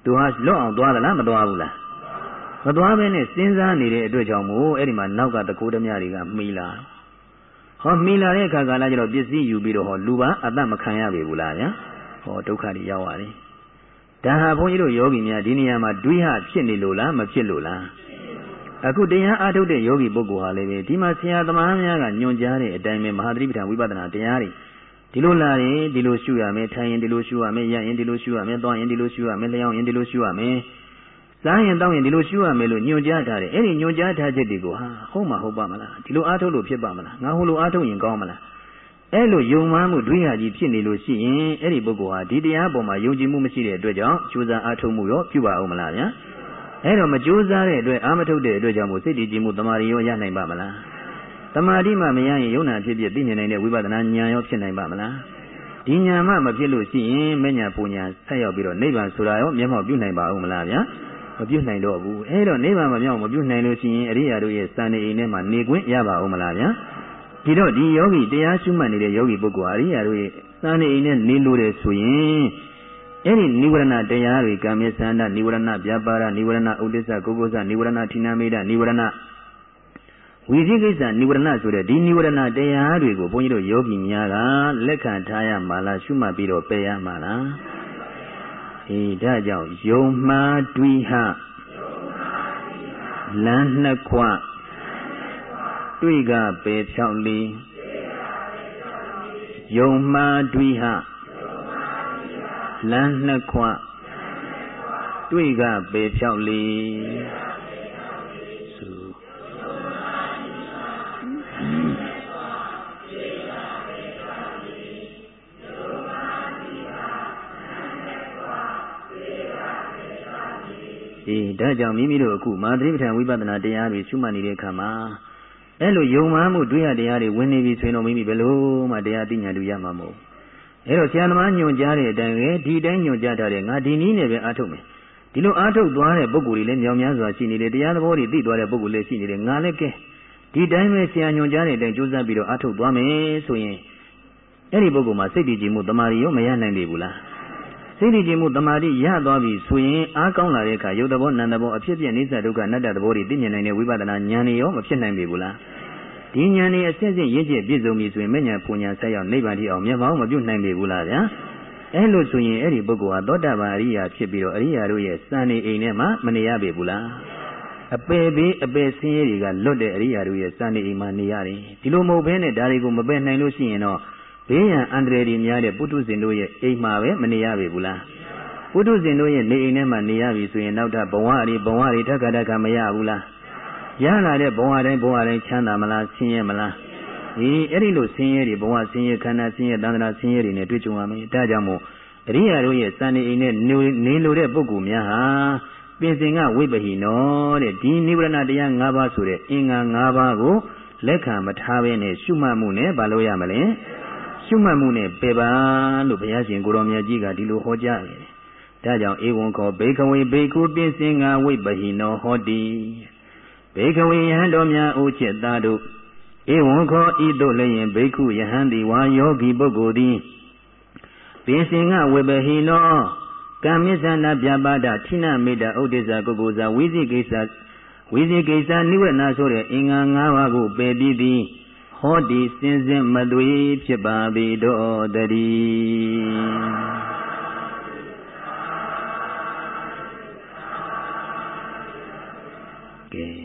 သူဟာလွတ်အောင်သွားသလားမသွားဘူးလားမသွားဘဲနဲ့စဉ်းစားနေတဲ့အတွက်ကြောင့်မို့အဲ့ဒီမှာနောက်ကတကူဓမြတွေကမှီလာ ဟောမှီလာတဲ့အခါကလည်းကျတော့ပစ္စည်းယူပြီးတော့ဟောလူပါအသက်မခံရပြီဘူးလားဗျာဟောဒုက္ခတွေရောက်ရတယ်ဒါဟာဘုန်းကြီးတို့ယောဂီများဒီနေရာမှာတွေးဟဖြစ်နေလို့လားမဖြစ်လို့လားအခုတရားအားထုတ်တဲ့ယောဂီပုဂ္ဂိုလ်ဟာလည်းပဲဒီမှာဆရာသမားများကညွှန်ကြားတဲ့အတိုင်းပဲမဟာသတိပဋ္ဌာန်ဝိပဿနာတရားတွေဒီလိုလာရင်ဒီလိုရှုရမယ်ထိုင်ရင်ဒီလိုရှုရမယ်ရရင်ဒီလိုရှုရမယ်သွားရင်ဒီလိုရှုရမယ်လျှောင်းရင်ဒီလိုရှုရမယ် စားရင်တောင်းရင်ဒီလိုရှုရမယ်လို့ညွှန်ကြားထားတယ်အဲ့ဒီညွှန်ကြားထားချက်တွေကိုဟာဟုတ်မှာဟုတ်ပါမလားဒီလိုအားထုတ်လို့ဖြစ်ပါမလားငါဟိုလိုအားထုတ်ရင်ကောင်းမလားအဲ့လိုယုံမှန်းမှုတွေးရကြီးဖြစ်နေလို့ရှိရင်အဲ့ဒီပုဂ္ဂိုလ်ဟာဒီတရားပေါ်မှာယုံကြည်မှုမရှိတဲ့အတွက်ကြောင့်ကြိုးစားအားထုတ်မှုရောပြုပါအောင်မလားဗျာအဲ့တော့မကြိုးစားတဲ့အတွက်အာမထုတ်တဲ့အတွက်ကြောင့်မို့စိတ်တည်ကြည်မှုတမာရီရောရနိုင်ပါမလားတမာတိမှမရရင်ယုံနာဖြစ်ဖြစ်သိမြင်နိုင်တဲ့ဝိပဿနာဉာဏ်ရောဖြစ်နိုင်ပါမလားဒီဉာဏ်မှမဖြစ်လို့ရှိရင်မညာပူညာဆက်ရောက်ပြီးတော့နိဗ္ဗာန်ဆိုတာရောမျက်မှောက်ပြုနိုင်ပါဦးမလားဗျာ မပြုနိုင်တော့ဘူးအဲ့တော့နိဗ္ဗာန်မပြောင်းမပြုနိုင်လို့ရှိရင်အရိယာတို့ရဲ့စံနေအိမ်ထဲမှာနေခွင့်ရပါဦးမလားဗျာဒီတော့ဒီယောဂီတရားရှုမှတ်နေတဲ့ယောဂီပုဂ္ဂိုလ်အရိယာတို့ရဲ့စံနေအိမ်နဲ့နေလို့တယ်ဆိုရင်အဲ့ဒီနိဝရဏတရားတွေကာမေသန္တာနိဝရဏဗျာပါဒနိဝရဏဥဒိစ္စကုက္ကုဇနိဝရဏဌိနာမေဒနိဝရဏဝိသိကိစ္စနိဝရဏဆိုတဲ့ဒီနိဝရဏတရားတွေကိုဘုန်းကြီးတို့ယောဂီများကလက်ခံထားရမှာလားရှုမှတ်ပြီးတော့ပယ်ရမှာလား အေးဒါကြောင့်ယုံမှားတွေးဟလမ်းနှစ်ခွတွေ့ကပယ်ဖြောက်လီယုံမှားတွေးဟလမ်းနှစ်ခွတွေ့ကပေဖြောက်လေ အေးဒါကြောင့်မိမိတို့အခုမာသရိပဋ္ဌာန်ဝိပဿနာတရားတွေရှုမှတ်နေတဲ့အခါမှာအဲ့လိုယုံမှမှုတွေးရတရားတွေဝင်နေပြီဆိုရင်တော့မိမိဘယ်လို့မှတရားသိညာတူရမှာမဟုတ်အဲ့တော့ဆရာသမားညွှန်ကြားတဲ့အတိုင်းပဲဒီတိုင်းညွှန်ကြားထားတယ်ငါဒီနည်းနဲ့ပဲအားထုတ်မယ်ဒီလိုအားထုတ်သွားတဲ့ပုဂ္ဂိုလ်တွေလည်းမြောင်များစွာရှိနေတယ်တရားသဘောတွေသိသွားတဲ့ပုဂ္ဂိုလ်လည်းရှိနေတယ်ငါလည်းကဲဒီတိုင်းပဲဆရာညွှန်ကြားတဲ့အတိုင်းကြိုးစားပြီးတော့အားထုတ်သွားမယ်ဆိုရင်အဲ့ဒီပုဂ္ဂိုလ်မှာစိတ်တည်ကြည်မှုတမာရီရောမရနိုင်သေးဘူးလား စိတ်တည်ကြည်မှုတမာတိရသွားပြီဆိုရင်အားကောင်းလာတဲ့အခါယုတ်တဘောနန္တဘောအဖြစ်ပြအိစ္ဆဒုက္ခအနတ္တသဘောတွေသိမြင်နိုင်တဲ့ဝိပဿနာဉာဏ်တွေရောမဖြစ်နိုင်ပေဘူးလားဒီဉာဏ်นี่အစစ်စစ်ရင့်ကျက်ပြည့်စုံပြီဆိုရင်မဉဏ်ပူညာဆက်ရောက်နိဗ္ဗာန်ထိအောင်မျက်မှောက်မပြုတ်နိုင်ပေဘူးလားဗျာအဲ့လိုဆိုရင်အဲ့ဒီပုဂ္ဂိုလ်ဟာသောတာပန်အရိယာဖြစ်ပြီးတော့အရိယာတို့ရဲ့စံနေအိမ်ထဲမှာမနေရပေဘူးလားအပေပေးအပေဆင်းရဲတွေကလွတ်တဲ့အရိယာတို့ရဲ့စံနေအိမ်မှာနေရတယ်ဒီလိုမဟုတ်ဘဲနဲ့ဒါတွေကိုမပယ်နိုင်လို့ရှိရင်တော့ ဘေးရန်အန္တရာယ်တွေများတဲ့ပုထုဇဉ်တို့ရဲ့အိမ်မှာပဲမနေရပေဘူးလားပုထုဇဉ်တို့ရဲ့နေအိမ်ထဲမှာနေရပြီဆိုရင်နောက်ထပ်ဘဝတွေဘဝတွေထပ်ခါတခါမရဘူးလားရလာတဲ့ဘဝတိုင်းဘဝတိုင်းချမ်းသာမလားဆင်းရဲမလားဒီအဲ့ဒီလိုဆင်းရဲတွေဘဝဆင်းရဲခန္ဓာဆင်းရဲတန်ត្រာဆင်းရဲတွေနဲ့တွေ့ကြုံရမယ်ဒါကြောင့်မို့အရိယာတို့ရဲ့စံနေအိမ်နဲ့နေလိုတဲ့ပုဂ္ဂိုလ်များဟာပင်စင်ကဝိပဟိနောတဲ့ဒီနိဗ္ဗာန်တရား၅ပါးဆိုတဲ့အင်္ဂါ၅ပါးကိုလက်ခံမထားဘဲနဲ့ရှုမှတ်မှုနဲ့မလုပ်ရမလဲ ရှုမှတ်မှုနဲ့ပေပါလို့ဘုရားရှင်ကိုရောမြတ်ကြီးကဒီလိုဟောကြားတယ်ဒါကြောင့်ဧဝံခောဘေကဝေဘေကုပင်စင်ကဝိပဟိနောဟောတိဘေကဝေယဟန်တော်များအိုချစ်သားတို့ဧဝံခောဤသို့လည်းရင်ဘေကုယဟန်သည်ဝါယောဂီပုဂ္ဂိုလ်သည်ပင်စင်ကဝေဘဟိနောကံမစ္ဆန္ဒပြပါဒဌိနမေတ္တာဥဒိစ္စကုက္ကုဇဝိသိကိစ္စဝိသိကိစ္စနိဝေနဆိုတဲ့အင်္ဂါ၅ပါးကိုပယ်ပြီးသည် ဟောဒီစင်စစ်မသွေဖြစ်ပါပေတော့တည်းကဲဆိုကြဒီမှာ